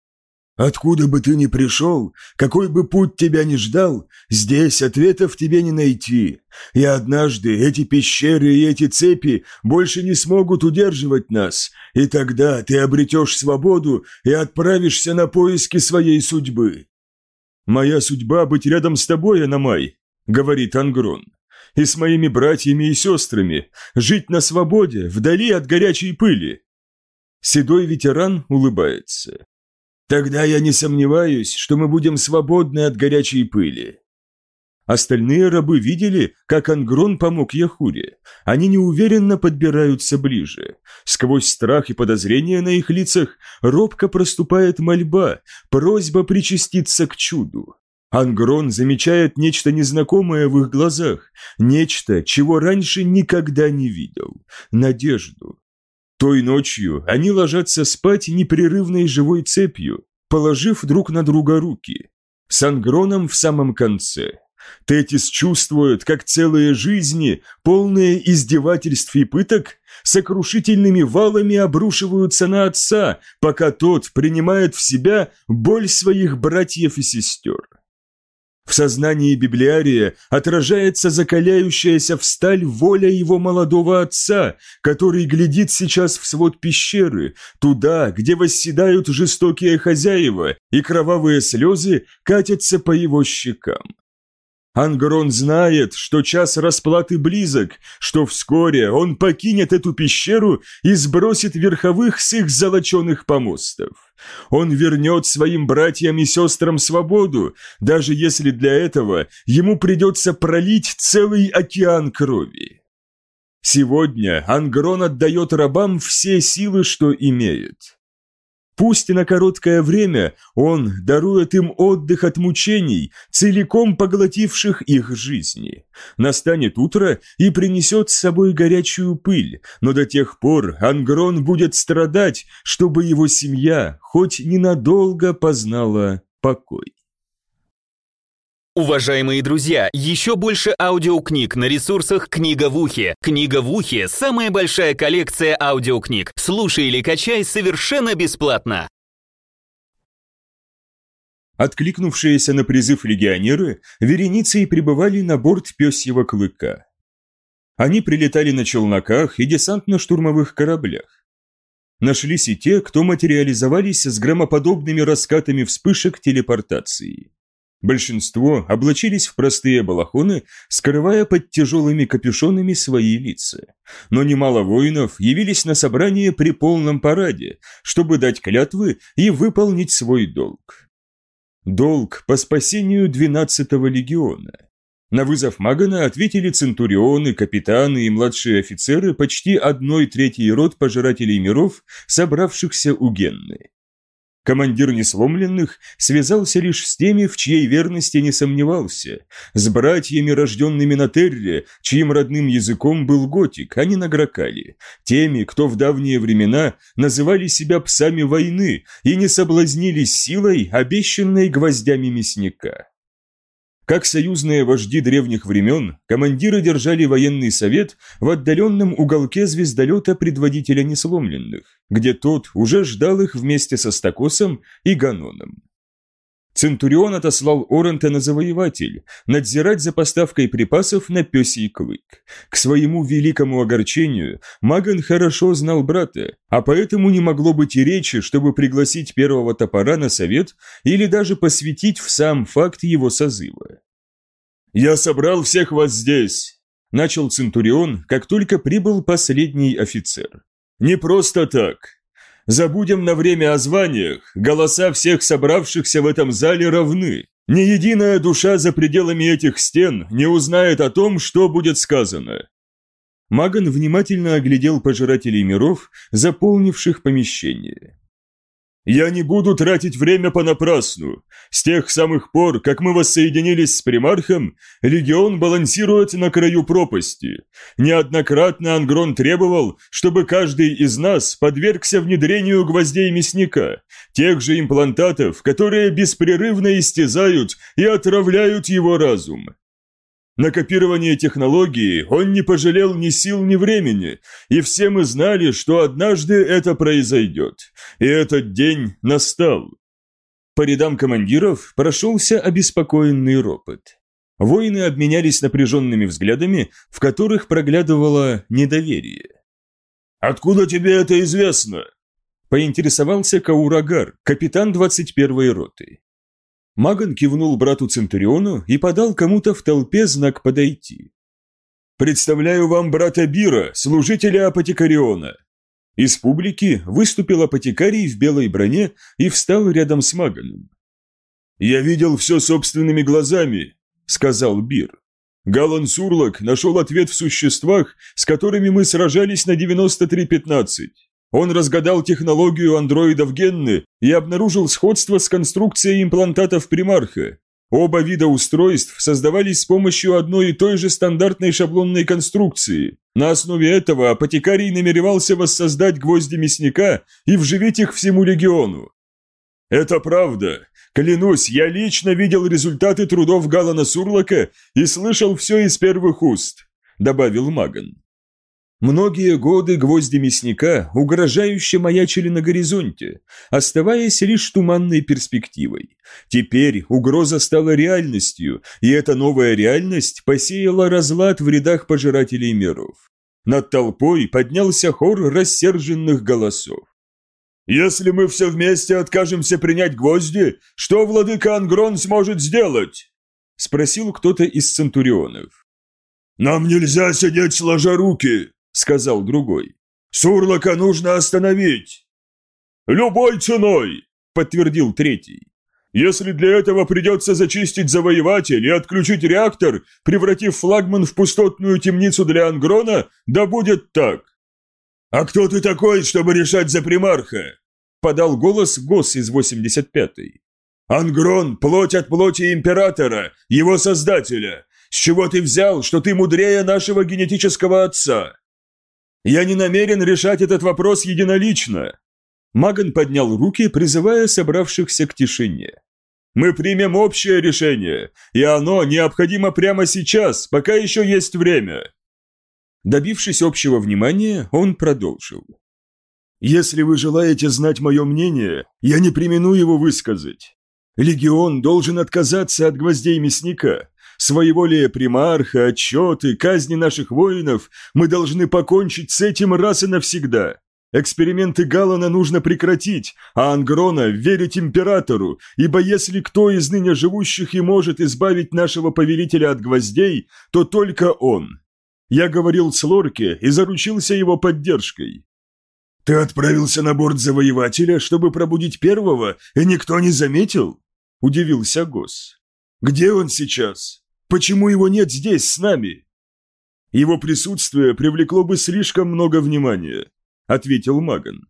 Откуда бы ты ни пришел, какой бы путь тебя ни ждал, здесь ответов тебе не найти. И однажды эти пещеры и эти цепи больше не смогут удерживать нас, и тогда ты обретешь свободу и отправишься на поиски своей судьбы. «Моя судьба быть рядом с тобой, Анамай», — говорит Ангрон, «и с моими братьями и сестрами, жить на свободе, вдали от горячей пыли». Седой ветеран улыбается. Тогда я не сомневаюсь, что мы будем свободны от горячей пыли. Остальные рабы видели, как Ангрон помог Яхуре. Они неуверенно подбираются ближе. Сквозь страх и подозрение на их лицах робко проступает мольба, просьба причаститься к чуду. Ангрон замечает нечто незнакомое в их глазах, нечто, чего раньше никогда не видел – надежду. Той ночью они ложатся спать непрерывной живой цепью, положив друг на друга руки. С Ангроном в самом конце. Тетис чувствует, как целые жизни, полные издевательств и пыток, сокрушительными валами обрушиваются на отца, пока тот принимает в себя боль своих братьев и сестер. В сознании библиария отражается закаляющаяся в сталь воля его молодого отца, который глядит сейчас в свод пещеры, туда, где восседают жестокие хозяева, и кровавые слезы катятся по его щекам. Ангрон знает, что час расплаты близок, что вскоре он покинет эту пещеру и сбросит верховых с их золоченых помостов. Он вернет своим братьям и сестрам свободу, даже если для этого ему придется пролить целый океан крови. Сегодня Ангрон отдает рабам все силы, что имеет. Пусть и на короткое время он дарует им отдых от мучений, целиком поглотивших их жизни. Настанет утро и принесет с собой горячую пыль, но до тех пор Ангрон будет страдать, чтобы его семья хоть ненадолго познала покой. Уважаемые друзья, еще больше аудиокниг на ресурсах «Книга в ухе». «Книга в ухе» — самая большая коллекция аудиокниг. Слушай или качай совершенно бесплатно. Откликнувшиеся на призыв легионеры вереницей прибывали на борт пёсьего клыка. Они прилетали на челноках и десантно-штурмовых кораблях. Нашлись и те, кто материализовались с громоподобными раскатами вспышек телепортации. Большинство облачились в простые балахоны, скрывая под тяжелыми капюшонами свои лица. Но немало воинов явились на собрание при полном параде, чтобы дать клятвы и выполнить свой долг. Долг по спасению 12-го легиона. На вызов Магана ответили центурионы, капитаны и младшие офицеры почти одной третьей род пожирателей миров, собравшихся у Генны. Командир несломленных связался лишь с теми, в чьей верности не сомневался, с братьями, рожденными на Терре, чьим родным языком был готик, а не награкали, теми, кто в давние времена называли себя псами войны и не соблазнились силой, обещанной гвоздями мясника. Как союзные вожди древних времен, командиры держали военный совет в отдаленном уголке звездолета предводителя несломленных, где тот уже ждал их вместе со Стакосом и Ганоном. Центурион отослал Орента на завоеватель, надзирать за поставкой припасов на пёсий клык. К своему великому огорчению Маган хорошо знал брата, а поэтому не могло быть и речи, чтобы пригласить первого топора на совет или даже посвятить в сам факт его созыва. «Я собрал всех вас здесь», – начал Центурион, как только прибыл последний офицер. «Не просто так. Забудем на время о званиях, голоса всех собравшихся в этом зале равны. Ни единая душа за пределами этих стен не узнает о том, что будет сказано. Маган внимательно оглядел пожирателей миров, заполнивших помещение. Я не буду тратить время понапрасну. С тех самых пор, как мы воссоединились с примархом, легион балансирует на краю пропасти. Неоднократно Ангрон требовал, чтобы каждый из нас подвергся внедрению гвоздей мясника, тех же имплантатов, которые беспрерывно истязают и отравляют его разум. На копирование технологии он не пожалел ни сил, ни времени, и все мы знали, что однажды это произойдет. И этот день настал. По рядам командиров прошелся обеспокоенный ропот. Воины обменялись напряженными взглядами, в которых проглядывало недоверие. «Откуда тебе это известно?» – поинтересовался Каурагар, капитан 21-й роты. Маган кивнул брату Центуриону и подал кому-то в толпе знак подойти. «Представляю вам брата Бира, служителя Апотекариона». Из публики выступил апотекарий в белой броне и встал рядом с Маганом. «Я видел все собственными глазами», — сказал Бир. Галан Сурлок нашел ответ в существах, с которыми мы сражались на 93-15. Он разгадал технологию андроидов Генны и обнаружил сходство с конструкцией имплантатов примарха. Оба вида устройств создавались с помощью одной и той же стандартной шаблонной конструкции. На основе этого апотекарий намеревался воссоздать гвозди мясника и вживить их всему легиону. «Это правда. Клянусь, я лично видел результаты трудов Галана Сурлока и слышал все из первых уст», – добавил Маган. Многие годы гвозди мясника угрожающе маячили на горизонте, оставаясь лишь туманной перспективой. Теперь угроза стала реальностью, и эта новая реальность посеяла разлад в рядах пожирателей миров. Над толпой поднялся хор рассерженных голосов. «Если мы все вместе откажемся принять гвозди, что владыка Ангрон сможет сделать?» – спросил кто-то из центурионов. «Нам нельзя сидеть сложа руки», – сказал другой. «Сурлока нужно остановить!» «Любой ценой!» – подтвердил третий. «Если для этого придется зачистить завоеватель и отключить реактор, превратив флагман в пустотную темницу для Ангрона, да будет так!» «А кто ты такой, чтобы решать за примарха?» – подал голос Гос из 85-й. «Ангрон – плоть от плоти Императора, его создателя. С чего ты взял, что ты мудрее нашего генетического отца?» Я не намерен решать этот вопрос единолично. Маган поднял руки, призывая собравшихся к тишине. Мы примем общее решение, и оно необходимо прямо сейчас, пока еще есть время. Добившись общего внимания, он продолжил. «Если вы желаете знать мое мнение, я не примену его высказать. Легион должен отказаться от гвоздей мясника, своеволие примарха, отчеты, казни наших воинов, мы должны покончить с этим раз и навсегда. Эксперименты Галана нужно прекратить, а Ангрона верить императору, ибо если кто из ныне живущих и может избавить нашего повелителя от гвоздей, то только он. Я говорил с Лорке и заручился его поддержкой. «Ты отправился на борт Завоевателя, чтобы пробудить первого, и никто не заметил?» – удивился Гос. «Где он сейчас?» Почему его нет здесь с нами?» «Его присутствие привлекло бы слишком много внимания», — ответил Маган.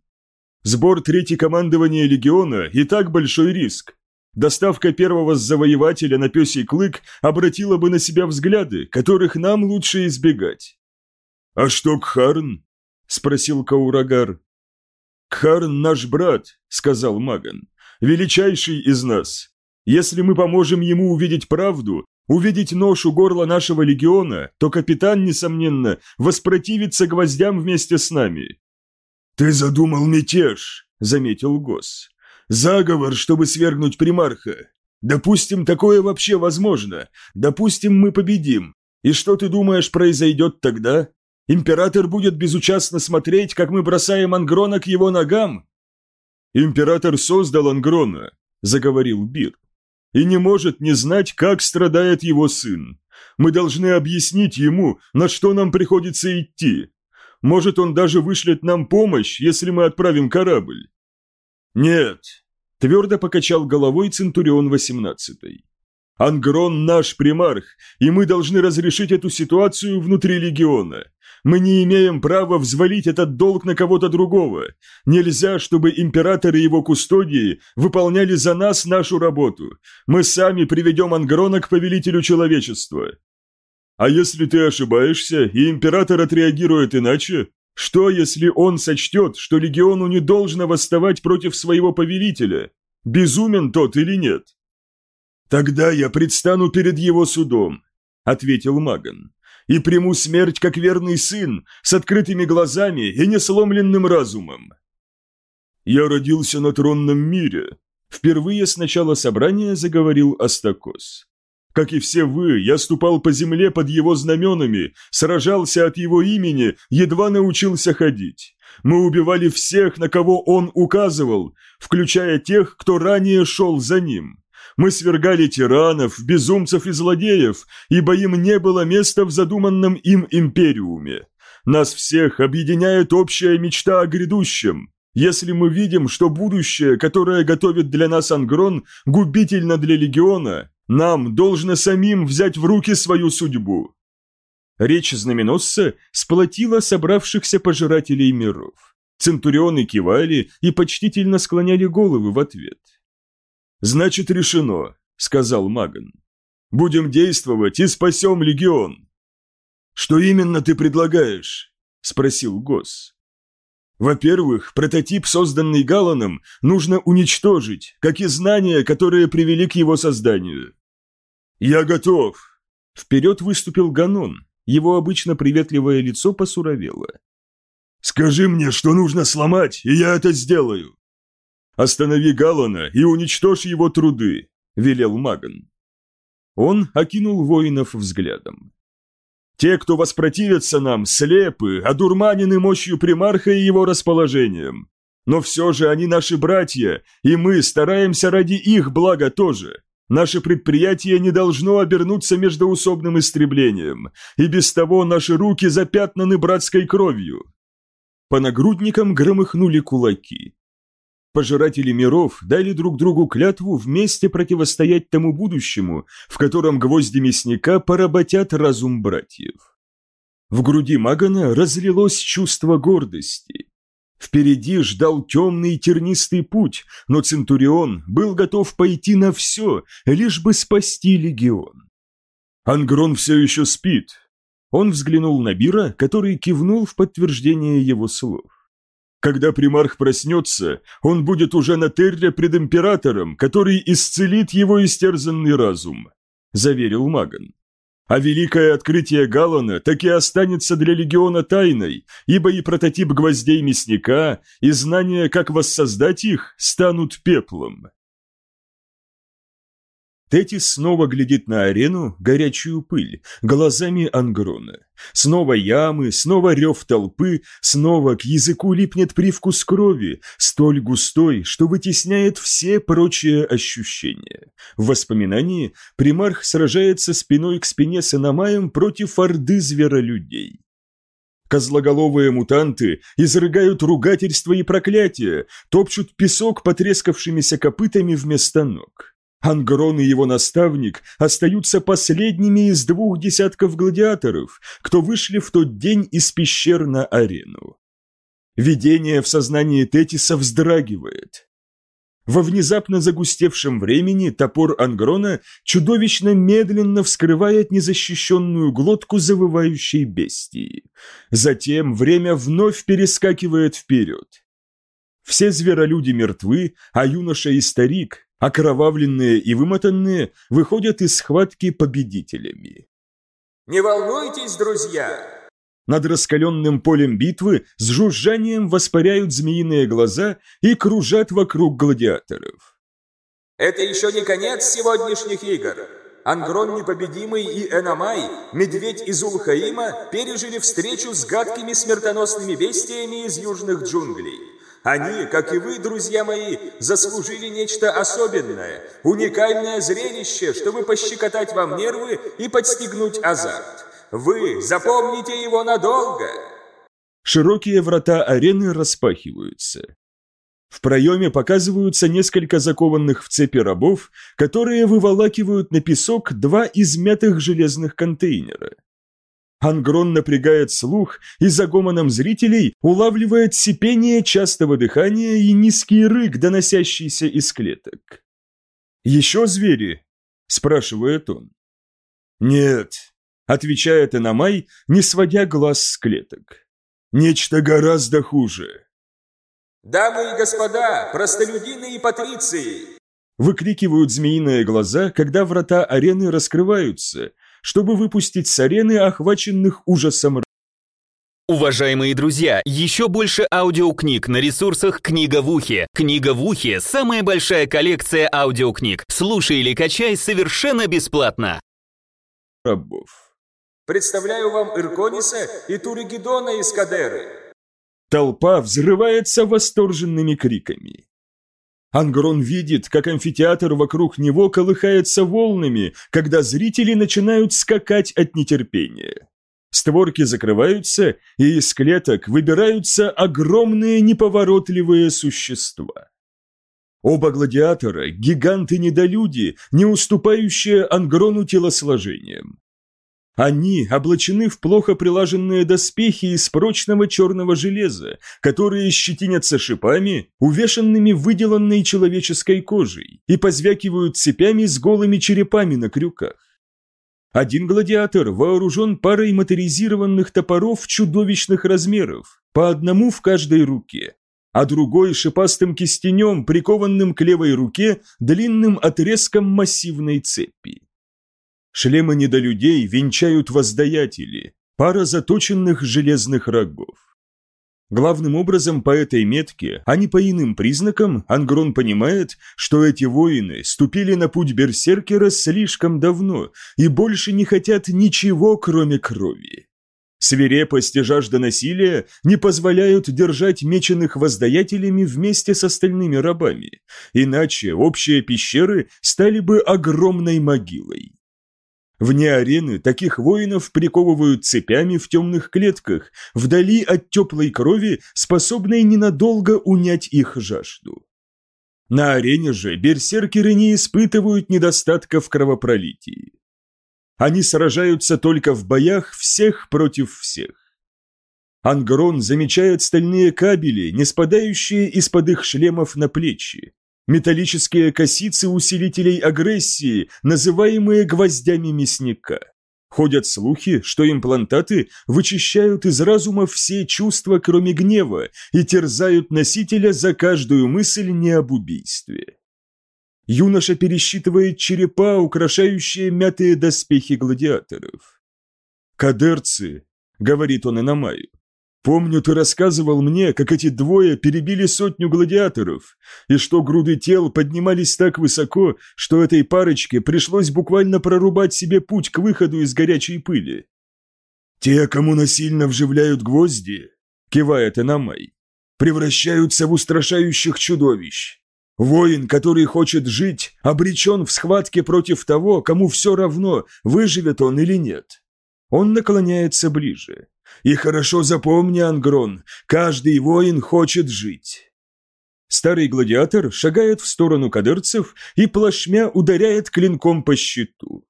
«Сбор третьей командования легиона и так большой риск. Доставка первого завоевателя на пёсий клык обратила бы на себя взгляды, которых нам лучше избегать». «А что Кхарн?» – спросил Каурагар. «Кхарн наш брат», – сказал Маган, – «величайший из нас. Если мы поможем ему увидеть правду, увидеть нож у горла нашего легиона, то капитан, несомненно, воспротивится гвоздям вместе с нами». «Ты задумал мятеж», — заметил Гос. «Заговор, чтобы свергнуть примарха. Допустим, такое вообще возможно. Допустим, мы победим. И что ты думаешь произойдет тогда? Император будет безучастно смотреть, как мы бросаем Ангрона к его ногам?» «Император создал Ангрона», — заговорил Бир и не может не знать, как страдает его сын. Мы должны объяснить ему, на что нам приходится идти. Может, он даже вышлет нам помощь, если мы отправим корабль. Нет, твердо покачал головой Центурион 18. Ангрон наш примарх, и мы должны разрешить эту ситуацию внутри легиона. Мы не имеем права взвалить этот долг на кого-то другого. Нельзя, чтобы император и его кустодии выполняли за нас нашу работу. Мы сами приведем Ангрона к повелителю человечества. А если ты ошибаешься, и император отреагирует иначе, что, если он сочтет, что легиону не должно восставать против своего повелителя? Безумен тот или нет? Тогда я предстану перед его судом, ответил Маган, и приму смерть как верный сын, с открытыми глазами и несломленным разумом. Я родился на тронном мире. Впервые с начала собрания заговорил Астакос. Как и все вы, я ступал по земле под его знаменами, сражался от его имени, едва научился ходить. Мы убивали всех, на кого он указывал, включая тех, кто ранее шел за ним. Мы свергали тиранов, безумцев и злодеев, ибо им не было места в задуманном им империуме. Нас всех объединяет общая мечта о грядущем. Если мы видим, что будущее, которое готовит для нас Ангрон, губительно для Легиона, нам должно самим взять в руки свою судьбу. Речь знаменосца сплотила собравшихся пожирателей миров. Центурионы кивали и почтительно склоняли головы в ответ. «Значит, решено», — сказал Маган. «Будем действовать и спасем легион». «Что именно ты предлагаешь?» — спросил Гос. Во-первых, прототип, созданный Галаном, нужно уничтожить, как и знания, которые привели к его созданию. «Я готов!» Вперед выступил Ганон, его обычно приветливое лицо посуровело. «Скажи мне, что нужно сломать, и я это сделаю!» «Останови Галана и уничтожь его труды», — велел Маган. Он окинул воинов взглядом. «Те, кто воспротивится нам, слепы, одурманены мощью примарха и его расположением. Но все же они наши братья, и мы стараемся ради их блага тоже. Наше предприятие не должно обернуться междоусобным истреблением, и без того наши руки запятнаны братской кровью. По нагрудникам громыхнули кулаки. Пожиратели миров дали друг другу клятву вместе противостоять тому будущему, в котором гвозди мясника поработят разум братьев. В груди Магана разлилось чувство гордости. Впереди ждал темный тернистый путь, но Центурион был готов пойти на все, лишь бы спасти легион. Ангрон все еще спит. Он взглянул на Бира, который кивнул в подтверждение его слов. Когда примарх проснется, он будет уже на Терре пред императором, который исцелит его истерзанный разум, заверил Маган. А великое открытие Галлана так и останется для легиона тайной, ибо и прототип гвоздей мясника, и знания, как воссоздать их, станут пеплом. Тетис снова глядит на арену, горячую пыль, глазами Ангрона. Снова ямы, снова рев толпы, снова к языку липнет привкус крови, столь густой, что вытесняет все прочие ощущения. В воспоминании примарх сражается спиной к спине с Иномаем против орды зверолюдей. Козлоголовые мутанты изрыгают ругательства и проклятия, топчут песок потрескавшимися копытами вместо ног. Ангрон и его наставник остаются последними из двух десятков гладиаторов, кто вышли в тот день из пещер на арену. Видение в сознании Тетиса вздрагивает. Во внезапно загустевшем времени топор Ангрона чудовищно медленно вскрывает незащищенную глотку завывающей бестии. Затем время вновь перескакивает вперед. Все зверолюди мертвы, а юноша и старик, окровавленные и вымотанные, выходят из схватки победителями. «Не волнуйтесь, друзья!» Над раскаленным полем битвы с жужжанием воспаряют змеиные глаза и кружат вокруг гладиаторов. «Это еще не конец сегодняшних игр!» Ангрон Непобедимый и Эномай, Медведь из Улхаима, пережили встречу с гадкими смертоносными бестиями из южных джунглей. Они, как и вы, друзья мои, заслужили нечто особенное, уникальное зрелище, чтобы пощекотать вам нервы и подстегнуть азарт. Вы запомните его надолго!» Широкие врата арены распахиваются. В проеме показываются несколько закованных в цепи рабов, которые выволакивают на песок два измятых железных контейнера. Ангрон напрягает слух и за гомоном зрителей улавливает сипение частого дыхания и низкий рык, доносящийся из клеток. «Еще звери?» – спрашивает он. «Нет», – отвечает Эномай, не сводя глаз с клеток. «Нечто гораздо хуже». «Дамы и господа, простолюдины и патриции!» Выкрикивают змеиные глаза, когда врата арены раскрываются, чтобы выпустить с арены охваченных ужасом Уважаемые друзья, еще больше аудиокниг на ресурсах «Книга в ухе». «Книга в ухе» — самая большая коллекция аудиокниг. Слушай или качай совершенно бесплатно. рабов. Представляю вам Иркониса и Туригидона из Кадеры. Толпа взрывается восторженными криками. Ангрон видит, как амфитеатр вокруг него колыхается волнами, когда зрители начинают скакать от нетерпения. Створки закрываются, и из клеток выбираются огромные неповоротливые существа. Оба гладиатора – гиганты-недолюди, не уступающие Ангрону телосложением. Они облачены в плохо прилаженные доспехи из прочного черного железа, которые щетинятся шипами, увешанными выделанной человеческой кожей, и позвякивают цепями с голыми черепами на крюках. Один гладиатор вооружен парой моторизированных топоров чудовищных размеров, по одному в каждой руке, а другой шипастым кистенем, прикованным к левой руке длинным отрезком массивной цепи. Шлемы недолюдей венчают воздаятели, пара заточенных железных рогов. Главным образом по этой метке, а не по иным признакам, Ангрон понимает, что эти воины ступили на путь берсеркера слишком давно и больше не хотят ничего, кроме крови. Свирепость и жажда насилия не позволяют держать меченых воздаятелями вместе с остальными рабами, иначе общие пещеры стали бы огромной могилой. Вне арены таких воинов приковывают цепями в темных клетках, вдали от теплой крови, способной ненадолго унять их жажду. На арене же берсеркеры не испытывают недостатка в кровопролитии. Они сражаются только в боях всех против всех. Ангрон замечает стальные кабели, не спадающие из-под их шлемов на плечи, металлические косицы усилителей агрессии, называемые гвоздями мясника. Ходят слухи, что имплантаты вычищают из разума все чувства, кроме гнева, и терзают носителя за каждую мысль не об убийстве. Юноша пересчитывает черепа, украшающие мятые доспехи гладиаторов. «Кадерцы», — говорит он Иномаю, Помню, ты рассказывал мне, как эти двое перебили сотню гладиаторов, и что груды тел поднимались так высоко, что этой парочке пришлось буквально прорубать себе путь к выходу из горячей пыли. «Те, кому насильно вживляют гвозди», — кивает Эномай, — «превращаются в устрашающих чудовищ. Воин, который хочет жить, обречен в схватке против того, кому все равно, выживет он или нет». Он наклоняется ближе. И хорошо запомни, Ангрон, каждый воин хочет жить. Старый гладиатор шагает в сторону кадырцев и плашмя ударяет клинком по щиту.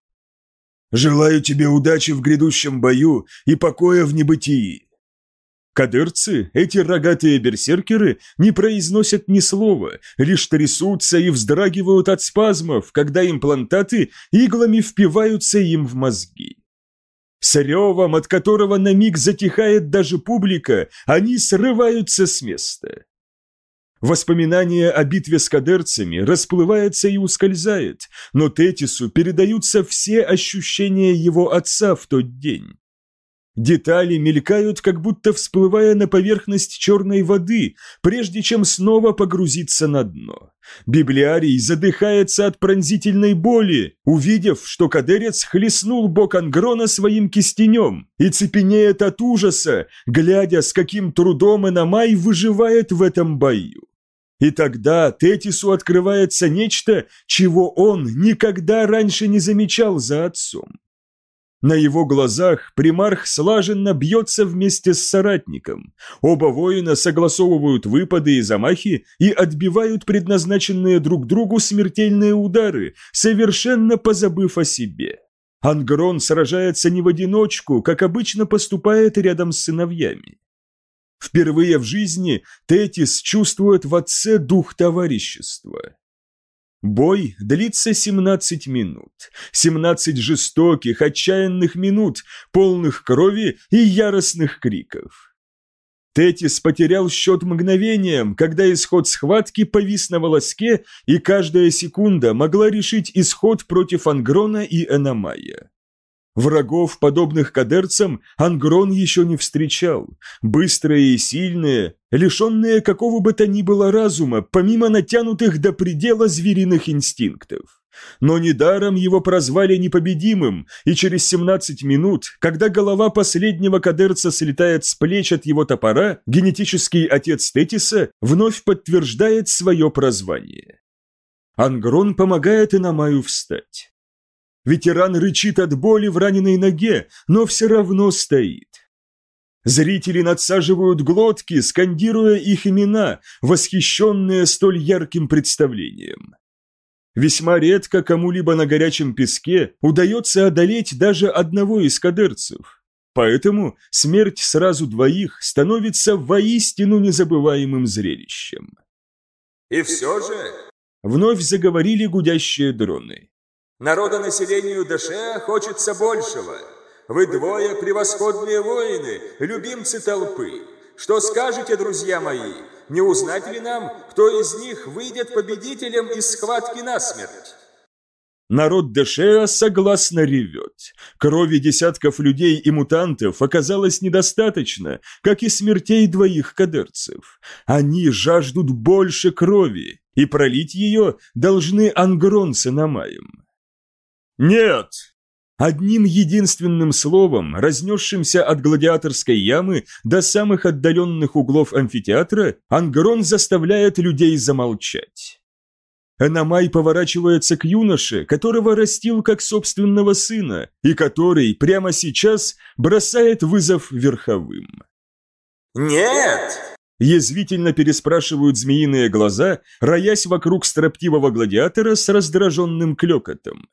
«Желаю тебе удачи в грядущем бою и покоя в небытии». Кадырцы, эти рогатые берсеркеры, не произносят ни слова, лишь трясутся и вздрагивают от спазмов, когда имплантаты иглами впиваются им в мозги. С ревом, от которого на миг затихает даже публика, они срываются с места. Воспоминание о битве с кадерцами расплывается и ускользает, но Тетису передаются все ощущения его отца в тот день. Детали мелькают, как будто всплывая на поверхность черной воды, прежде чем снова погрузиться на дно. Библиарий задыхается от пронзительной боли, увидев, что кадерец хлестнул бок Ангрона своим кистенем, и цепенеет от ужаса, глядя, с каким трудом Эномай выживает в этом бою. И тогда Тетису открывается нечто, чего он никогда раньше не замечал за отцом. На его глазах примарх слаженно бьется вместе с соратником. Оба воина согласовывают выпады и замахи и отбивают предназначенные друг другу смертельные удары, совершенно позабыв о себе. Ангрон сражается не в одиночку, как обычно поступает рядом с сыновьями. Впервые в жизни Тетис чувствует в отце дух товарищества. Бой длится 17 минут. 17 жестоких, отчаянных минут, полных крови и яростных криков. Тетис потерял счет мгновением, когда исход схватки повис на волоске, и каждая секунда могла решить исход против Ангрона и Эномая. Врагов, подобных кадерцам, Ангрон еще не встречал. Быстрые и сильные, лишенные какого бы то ни было разума, помимо натянутых до предела звериных инстинктов. Но недаром его прозвали непобедимым, и через 17 минут, когда голова последнего кадерца слетает с плеч от его топора, генетический отец Тетиса вновь подтверждает свое прозвание. Ангрон помогает Иномаю встать. Ветеран рычит от боли в раненой ноге, но все равно стоит. Зрители надсаживают глотки, скандируя их имена, восхищенные столь ярким представлением. Весьма редко кому-либо на горячем песке удается одолеть даже одного из кадерцев. Поэтому смерть сразу двоих становится воистину незабываемым зрелищем. И все же... Вновь заговорили гудящие дроны. Народонаселению Дэше хочется большего. Вы двое превосходные воины, любимцы толпы. Что скажете, друзья мои? Не узнать ли нам, кто из них выйдет победителем из схватки насмерть? Народ Дешеа согласно ревет. Крови десятков людей и мутантов оказалось недостаточно, как и смертей двоих кадерцев. Они жаждут больше крови, и пролить ее должны ангрон с Иномаем. «Нет!» Одним единственным словом, разнесшимся от гладиаторской ямы до самых отдаленных углов амфитеатра, Ангрон заставляет людей замолчать. Аномай поворачивается к юноше, которого растил как собственного сына, и который прямо сейчас бросает вызов верховым. «Нет!» Язвительно переспрашивают змеиные глаза, роясь вокруг строптивого гладиатора с раздраженным клёкотом.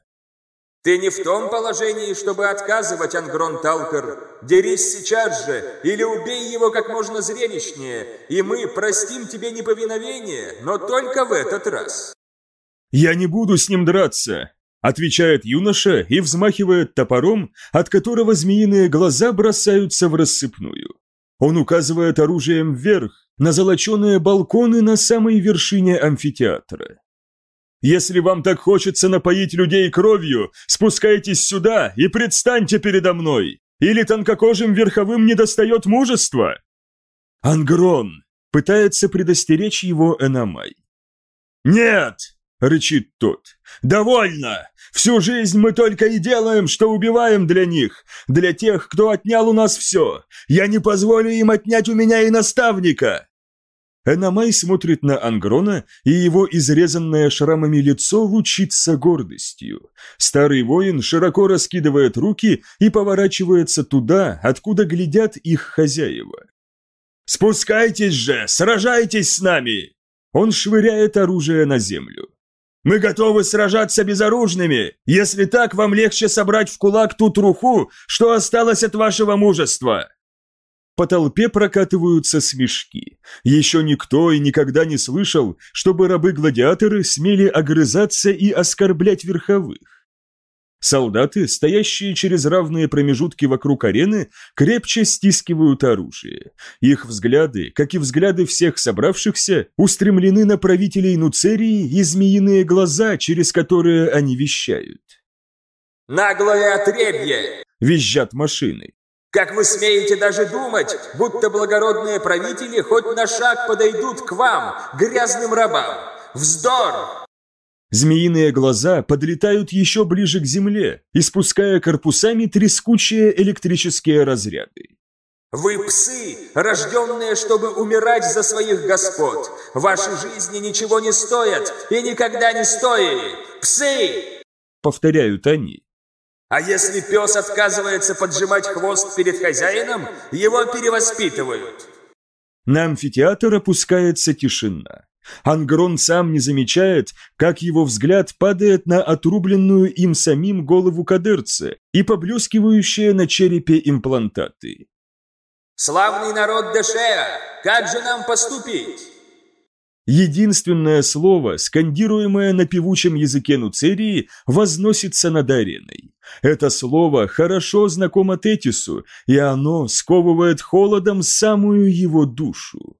Ты не в том положении, чтобы отказывать, Ангрон Талкер. Дерись сейчас же, или убей его как можно зрелищнее, и мы простим тебе неповиновение, но только в этот раз. «Я не буду с ним драться», — отвечает юноша и взмахивает топором, от которого змеиные глаза бросаются в рассыпную. Он указывает оружием вверх, на золоченые балконы на самой вершине амфитеатра. Если вам так хочется напоить людей кровью, спускайтесь сюда и предстаньте передо мной. Или тонкокожим верховым не достает мужества? Ангрон пытается предостеречь его Эномай. Нет, рычит тот. Довольно. Всю жизнь мы только и делаем, что убиваем для них, для тех, кто отнял у нас все. Я не позволю им отнять у меня и наставника. Эномай смотрит на Ангрона, и его изрезанное шрамами лицо лучится гордостью. Старый воин широко раскидывает руки и поворачивается туда, откуда глядят их хозяева. «Спускайтесь же! Сражайтесь с нами!» Он швыряет оружие на землю. «Мы готовы сражаться безоружными! Если так, вам легче собрать в кулак ту труху, что осталось от вашего мужества!» По толпе прокатываются смешки. Еще никто и никогда не слышал, чтобы рабы-гладиаторы смели огрызаться и оскорблять верховых. Солдаты, стоящие через равные промежутки вокруг арены, крепче стискивают оружие. Их взгляды, как и взгляды всех собравшихся, устремлены на правителей Нуцерии и змеиные глаза, через которые они вещают. «Наглое отребье!» – визжат машины. Как вы смеете даже думать, будто благородные правители хоть на шаг подойдут к вам, грязным рабам? Вздор! Змеиные глаза подлетают еще ближе к земле, испуская корпусами трескучие электрические разряды. Вы псы, рожденные, чтобы умирать за своих господ. Ваши жизни ничего не стоят и никогда не стоили. Псы! Повторяют они. А если пес отказывается поджимать хвост перед хозяином, его перевоспитывают. На амфитеатр опускается тишина. Ангрон сам не замечает, как его взгляд падает на отрубленную им самим голову кадырца и поблескивающие на черепе имплантаты. «Славный народ Дешея, как же нам поступить?» Единственное слово, скандируемое на певучем языке Нуцерии, возносится над ареной. Это слово хорошо знакомо Тетису, и оно сковывает холодом самую его душу.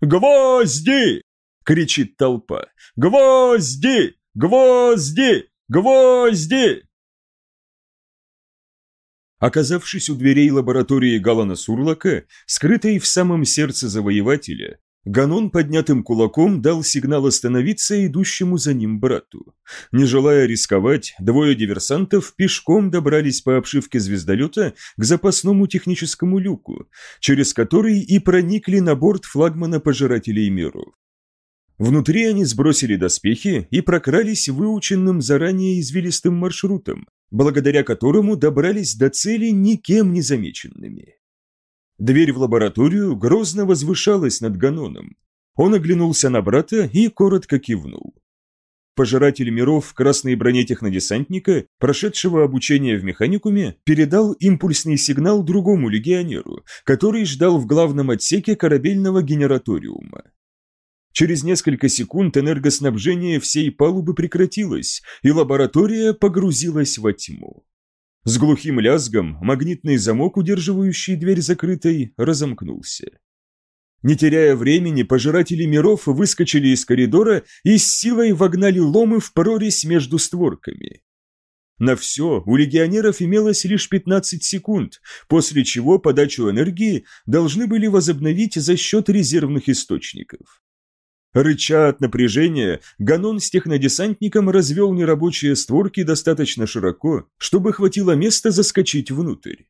«Гвозди!» — кричит толпа. «Гвозди! Гвозди! Гвозди!» Оказавшись у дверей лаборатории Галана Сурлака, скрытой в самом сердце завоевателя, Ганон поднятым кулаком дал сигнал остановиться идущему за ним брату. Не желая рисковать, двое диверсантов пешком добрались по обшивке звездолета к запасному техническому люку, через который и проникли на борт флагмана пожирателей миров. Внутри они сбросили доспехи и прокрались выученным заранее извилистым маршрутом, благодаря которому добрались до цели никем не замеченными. Дверь в лабораторию грозно возвышалась над Ганоном. Он оглянулся на брата и коротко кивнул. Пожиратель миров в красной броне технодесантника, прошедшего обучение в механикуме, передал импульсный сигнал другому легионеру, который ждал в главном отсеке корабельного генераториума. Через несколько секунд энергоснабжение всей палубы прекратилось, и лаборатория погрузилась во тьму. С глухим лязгом магнитный замок, удерживающий дверь закрытой, разомкнулся. Не теряя времени, пожиратели миров выскочили из коридора и с силой вогнали ломы в прорезь между створками. На все у легионеров имелось лишь 15 секунд, после чего подачу энергии должны были возобновить за счет резервных источников. Рыча от напряжения, Ганон с технодесантником развел нерабочие створки достаточно широко, чтобы хватило места заскочить внутрь.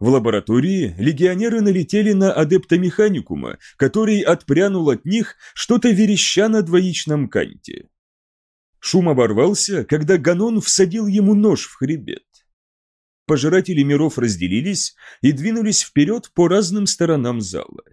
В лаборатории легионеры налетели на адепта механикума, который отпрянул от них, что-то вереща на двоичном канте. Шум оборвался, когда Ганон всадил ему нож в хребет. Пожиратели миров разделились и двинулись вперед по разным сторонам зала.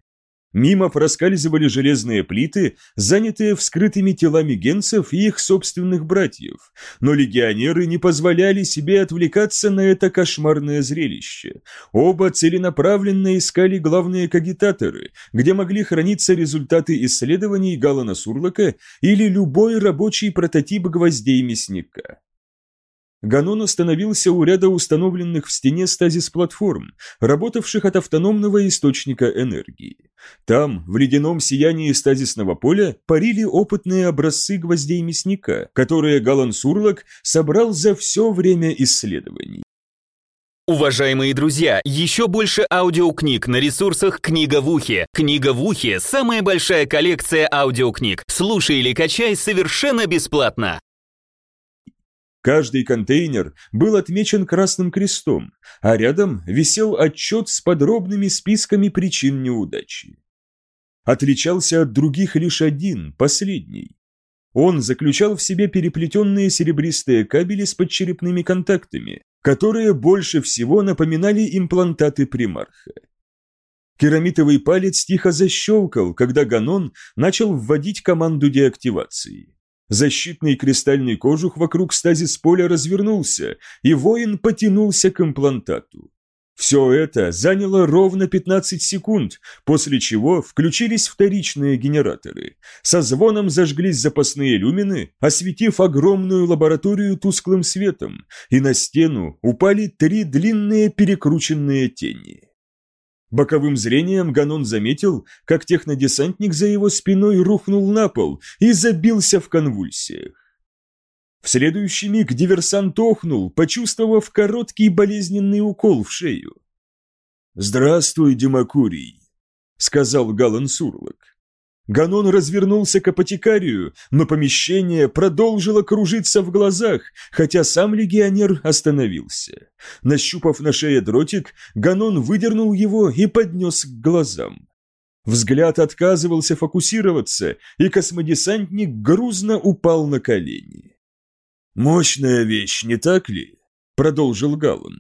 Мимо проскальзывали железные плиты, занятые вскрытыми телами генцев и их собственных братьев, но легионеры не позволяли себе отвлекаться на это кошмарное зрелище. Оба целенаправленно искали главные кагитаторы, где могли храниться результаты исследований Галана Сурлока или любой рабочий прототип гвоздей мясника. Ганон остановился у ряда установленных в стене стазис-платформ, работавших от автономного источника энергии. Там, в ледяном сиянии стазисного поля, парили опытные образцы гвоздей мясника, которые Галан Сурлок собрал за все время исследований. Уважаемые друзья, еще больше аудиокниг на ресурсах «Книга в ухе». «Книга в ухе» — самая большая коллекция аудиокниг. Слушай или качай совершенно бесплатно. Каждый контейнер был отмечен красным крестом, а рядом висел отчет с подробными списками причин неудачи. Отличался от других лишь один, последний. Он заключал в себе переплетенные серебристые кабели с подчерепными контактами, которые больше всего напоминали имплантаты примарха. Керамитовый палец тихо защелкал, когда Ганон начал вводить команду деактивации. Защитный кристальный кожух вокруг стазис поля развернулся, и воин потянулся к имплантату. Все это заняло ровно 15 секунд, после чего включились вторичные генераторы. Со звоном зажглись запасные люмины, осветив огромную лабораторию тусклым светом, и на стену упали три длинные перекрученные тени. Боковым зрением Ганон заметил, как технодесантник за его спиной рухнул на пол и забился в конвульсиях. В следующий миг диверсант охнул, почувствовав короткий болезненный укол в шею. «Здравствуй, Демакурий», — сказал Галан Сурлок. Ганон развернулся к апотекарию, но помещение продолжило кружиться в глазах, хотя сам легионер остановился. Нащупав на шее дротик, Ганон выдернул его и поднес к глазам. Взгляд отказывался фокусироваться, и космодесантник грузно упал на колени. «Мощная вещь, не так ли?» – продолжил Галлон.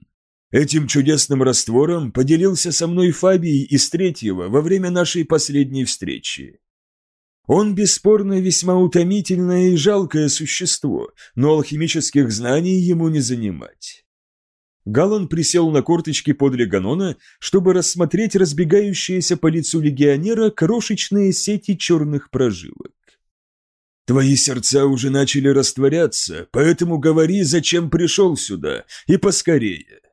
«Этим чудесным раствором поделился со мной Фабий из третьего во время нашей последней встречи. Он бесспорно весьма утомительное и жалкое существо, но алхимических знаний ему не занимать. Галан присел на корточки подле Ганона, чтобы рассмотреть разбегающиеся по лицу легионера крошечные сети черных прожилок. «Твои сердца уже начали растворяться, поэтому говори, зачем пришел сюда, и поскорее».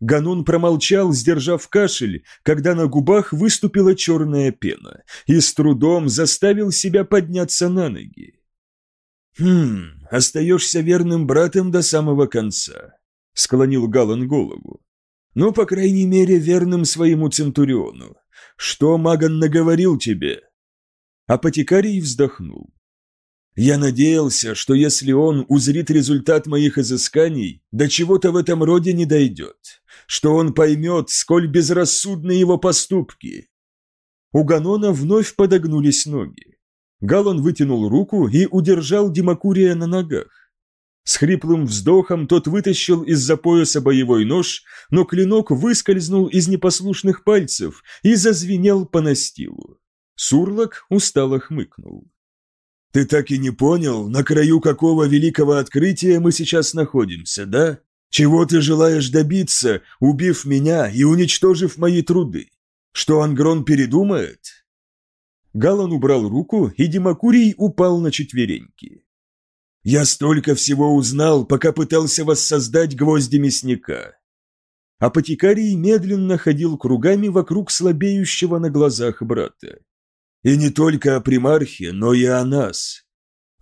Ганон промолчал, сдержав кашель, когда на губах выступила черная пена, и с трудом заставил себя подняться на ноги. «Хм, остаешься верным братом до самого конца», — склонил Галан голову. «Ну, по крайней мере, верным своему Центуриону. Что Маган наговорил тебе?» Апотекарий вздохнул. Я надеялся, что если он узрит результат моих изысканий, до чего-то в этом роде не дойдет, что он поймет, сколь безрассудны его поступки. У Ганона вновь подогнулись ноги. Галан вытянул руку и удержал Демакурия на ногах. С хриплым вздохом тот вытащил из-за пояса боевой нож, но клинок выскользнул из непослушных пальцев и зазвенел по настилу. Сурлок устало хмыкнул. Ты так и не понял, на краю какого великого открытия мы сейчас находимся, да? Чего ты желаешь добиться, убив меня и уничтожив мои труды? Что Ангрон передумает?» Галан убрал руку, и Демакурий упал на четвереньки. «Я столько всего узнал, пока пытался воссоздать гвозди мясника». Апотекарий медленно ходил кругами вокруг слабеющего на глазах брата. И не только о примархе, но и о нас.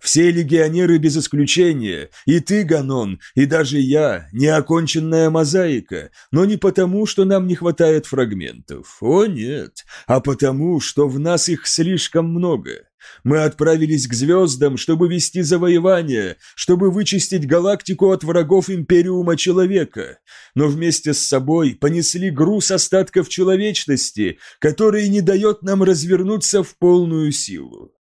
Все легионеры без исключения, и ты, Ганон, и даже я, неоконченная мозаика, но не потому, что нам не хватает фрагментов, о нет, а потому, что в нас их слишком много. Мы отправились к звездам, чтобы вести завоевание, чтобы вычистить галактику от врагов Империума Человека, но вместе с собой понесли груз остатков человечности, который не дает нам развернуться в полную силу.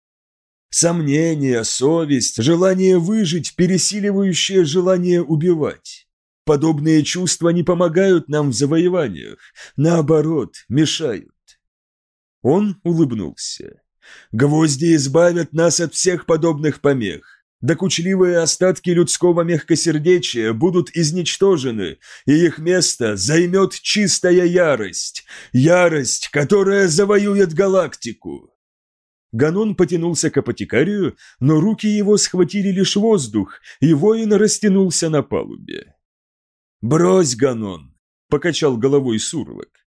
Сомнения, совесть, желание выжить, пересиливающее желание убивать. Подобные чувства не помогают нам в завоеваниях, наоборот, мешают. Он улыбнулся. Гвозди избавят нас от всех подобных помех. Докучливые остатки людского мягкосердечия будут изничтожены, и их место займет чистая ярость. Ярость, которая завоюет галактику. Ганон потянулся к апотекарию, но руки его схватили лишь воздух, и воин растянулся на палубе. «Брось, Ганон!» – покачал головой Сурлок.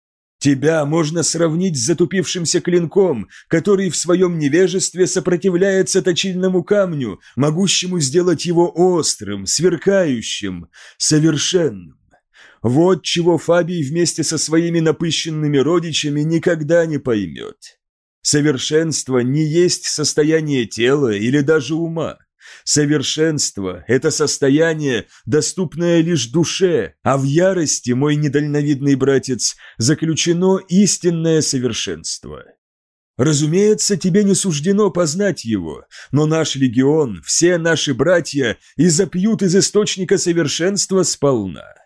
Тебя можно сравнить с затупившимся клинком, который в своем невежестве сопротивляется точильному камню, могущему сделать его острым, сверкающим, совершенным. Вот чего Фабий вместе со своими напыщенными родичами никогда не поймет. Совершенство не есть состояние тела или даже ума. Совершенство – это состояние, доступное лишь душе, а в ярости, мой недальновидный братец, заключено истинное совершенство. Разумеется, тебе не суждено познать его, но наш легион, все наши братья и запьют из источника совершенства сполна.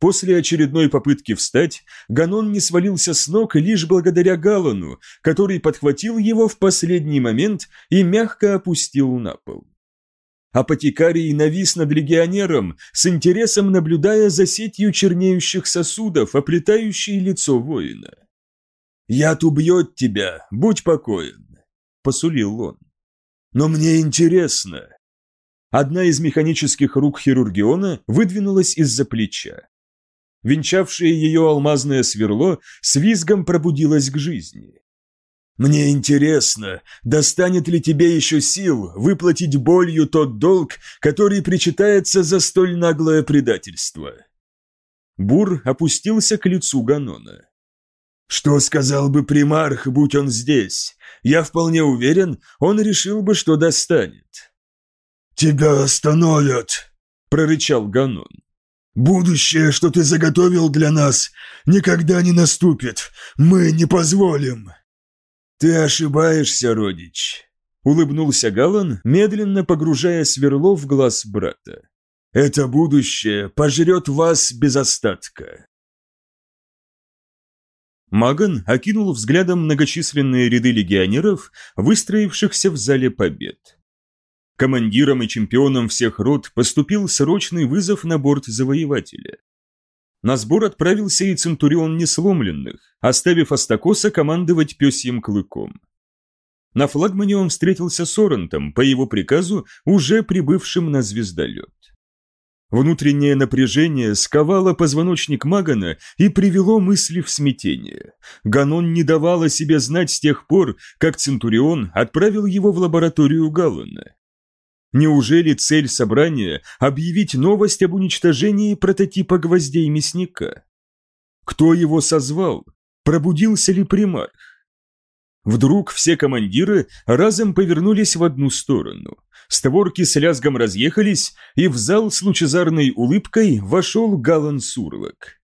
После очередной попытки встать, Ганон не свалился с ног лишь благодаря Галану, который подхватил его в последний момент и мягко опустил на пол. Апотекарий навис над легионером, с интересом наблюдая за сетью чернеющих сосудов, оплетающей лицо воина. «Яд убьет тебя, будь покоен», — посулил он. «Но мне интересно». Одна из механических рук хирургиона выдвинулась из-за плеча. Венчавшее ее алмазное сверло с визгом пробудилось к жизни. Мне интересно, достанет ли тебе еще сил выплатить болью тот долг, который причитается за столь наглое предательство?» Бур опустился к лицу Ганона. «Что сказал бы примарх, будь он здесь? Я вполне уверен, он решил бы, что достанет». «Тебя остановят!» – прорычал Ганон. «Будущее, что ты заготовил для нас, никогда не наступит. Мы не позволим!» «Ты ошибаешься, родич», — улыбнулся Галан, медленно погружая сверло в глаз брата. «Это будущее пожрет вас без остатка». Маган окинул взглядом многочисленные ряды легионеров, выстроившихся в зале побед. Командиром и чемпионом всех род поступил срочный вызов на борт завоевателя. На сбор отправился и Центурион Несломленных, оставив Астакоса командовать пёсьим клыком. На флагмане он встретился с Орентом, по его приказу, уже прибывшим на звездолет. Внутреннее напряжение сковало позвоночник Магана и привело мысли в смятение. Ганон не давал о себе знать с тех пор, как Центурион отправил его в лабораторию Галлана. Неужели цель собрания – объявить новость об уничтожении прототипа гвоздей мясника? Кто его созвал? Пробудился ли примарх? Вдруг все командиры разом повернулись в одну сторону. Створки с лязгом разъехались, и в зал с лучезарной улыбкой вошел Галан Сурлок.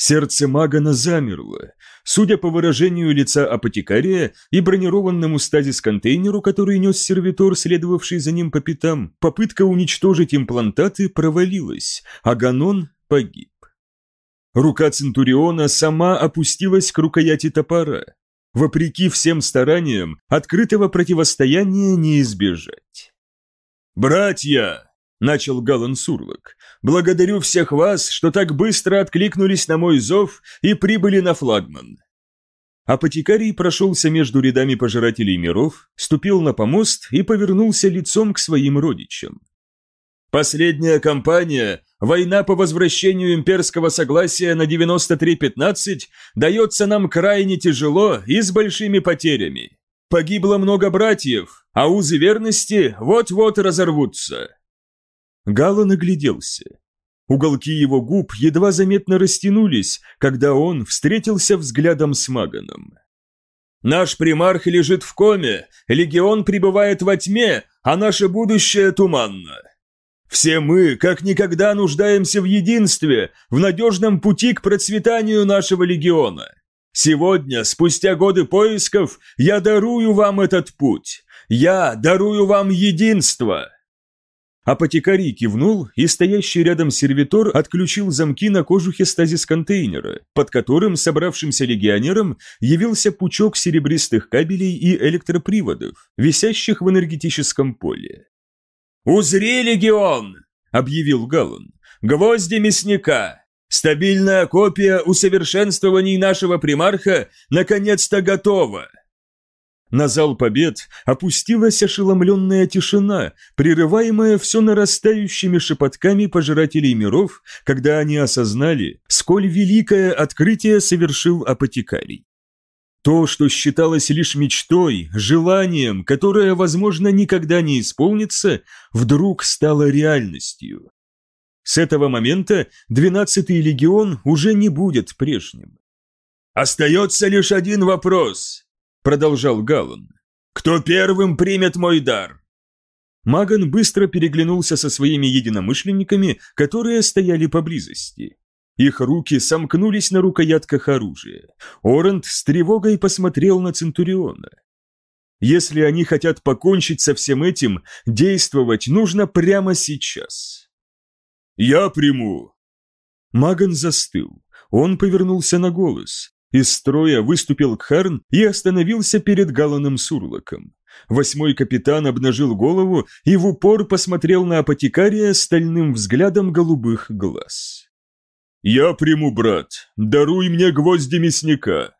Сердце Магана замерло. Судя по выражению лица апотекария и бронированному стазис-контейнеру, который нес сервитор, следовавший за ним по пятам, попытка уничтожить имплантаты провалилась, а Ганон погиб. Рука Центуриона сама опустилась к рукояти топора. Вопреки всем стараниям, открытого противостояния не избежать. «Братья!» – начал Галан Сурлок. «Благодарю всех вас, что так быстро откликнулись на мой зов и прибыли на флагман». Апотекарий прошелся между рядами пожирателей миров, ступил на помост и повернулся лицом к своим родичам. Последняя кампания, война по возвращению имперского согласия на 93-15, дается нам крайне тяжело и с большими потерями. Погибло много братьев, а узы верности вот-вот разорвутся». Гало нагляделся. Уголки его губ едва заметно растянулись, когда он встретился взглядом с Маганом. «Наш примарх лежит в коме, легион пребывает во тьме, а наше будущее туманно. Все мы, как никогда, нуждаемся в единстве, в надежном пути к процветанию нашего легиона. Сегодня, спустя годы поисков, я дарую вам этот путь. Я дарую вам единство!» Апотекарий кивнул, и стоящий рядом сервитор отключил замки на кожухе стазис-контейнера, под которым собравшимся легионерам явился пучок серебристых кабелей и электроприводов, висящих в энергетическом поле. «Узри, легион!» – объявил Галлон. «Гвозди мясника! Стабильная копия усовершенствований нашего примарха наконец-то готова!» На зал побед опустилась ошеломленная тишина, прерываемая все нарастающими шепотками пожирателей миров, когда они осознали, сколь великое открытие совершил апотекарий. То, что считалось лишь мечтой, желанием, которое, возможно, никогда не исполнится, вдруг стало реальностью. С этого момента двенадцатый легион уже не будет прежним. «Остается лишь один вопрос», — продолжал Галлон. «Кто первым примет мой дар?» Маган быстро переглянулся со своими единомышленниками, которые стояли поблизости. Их руки сомкнулись на рукоятках оружия. Орент с тревогой посмотрел на Центуриона. Если они хотят покончить со всем этим, действовать нужно прямо сейчас. «Я приму!» Маган застыл. Он повернулся на голос. Из строя выступил Кхарн и остановился перед Галаном Сурлоком. Восьмой капитан обнажил голову и в упор посмотрел на апотекария стальным взглядом голубых глаз. «Я приму, брат. Даруй мне гвозди мясника!»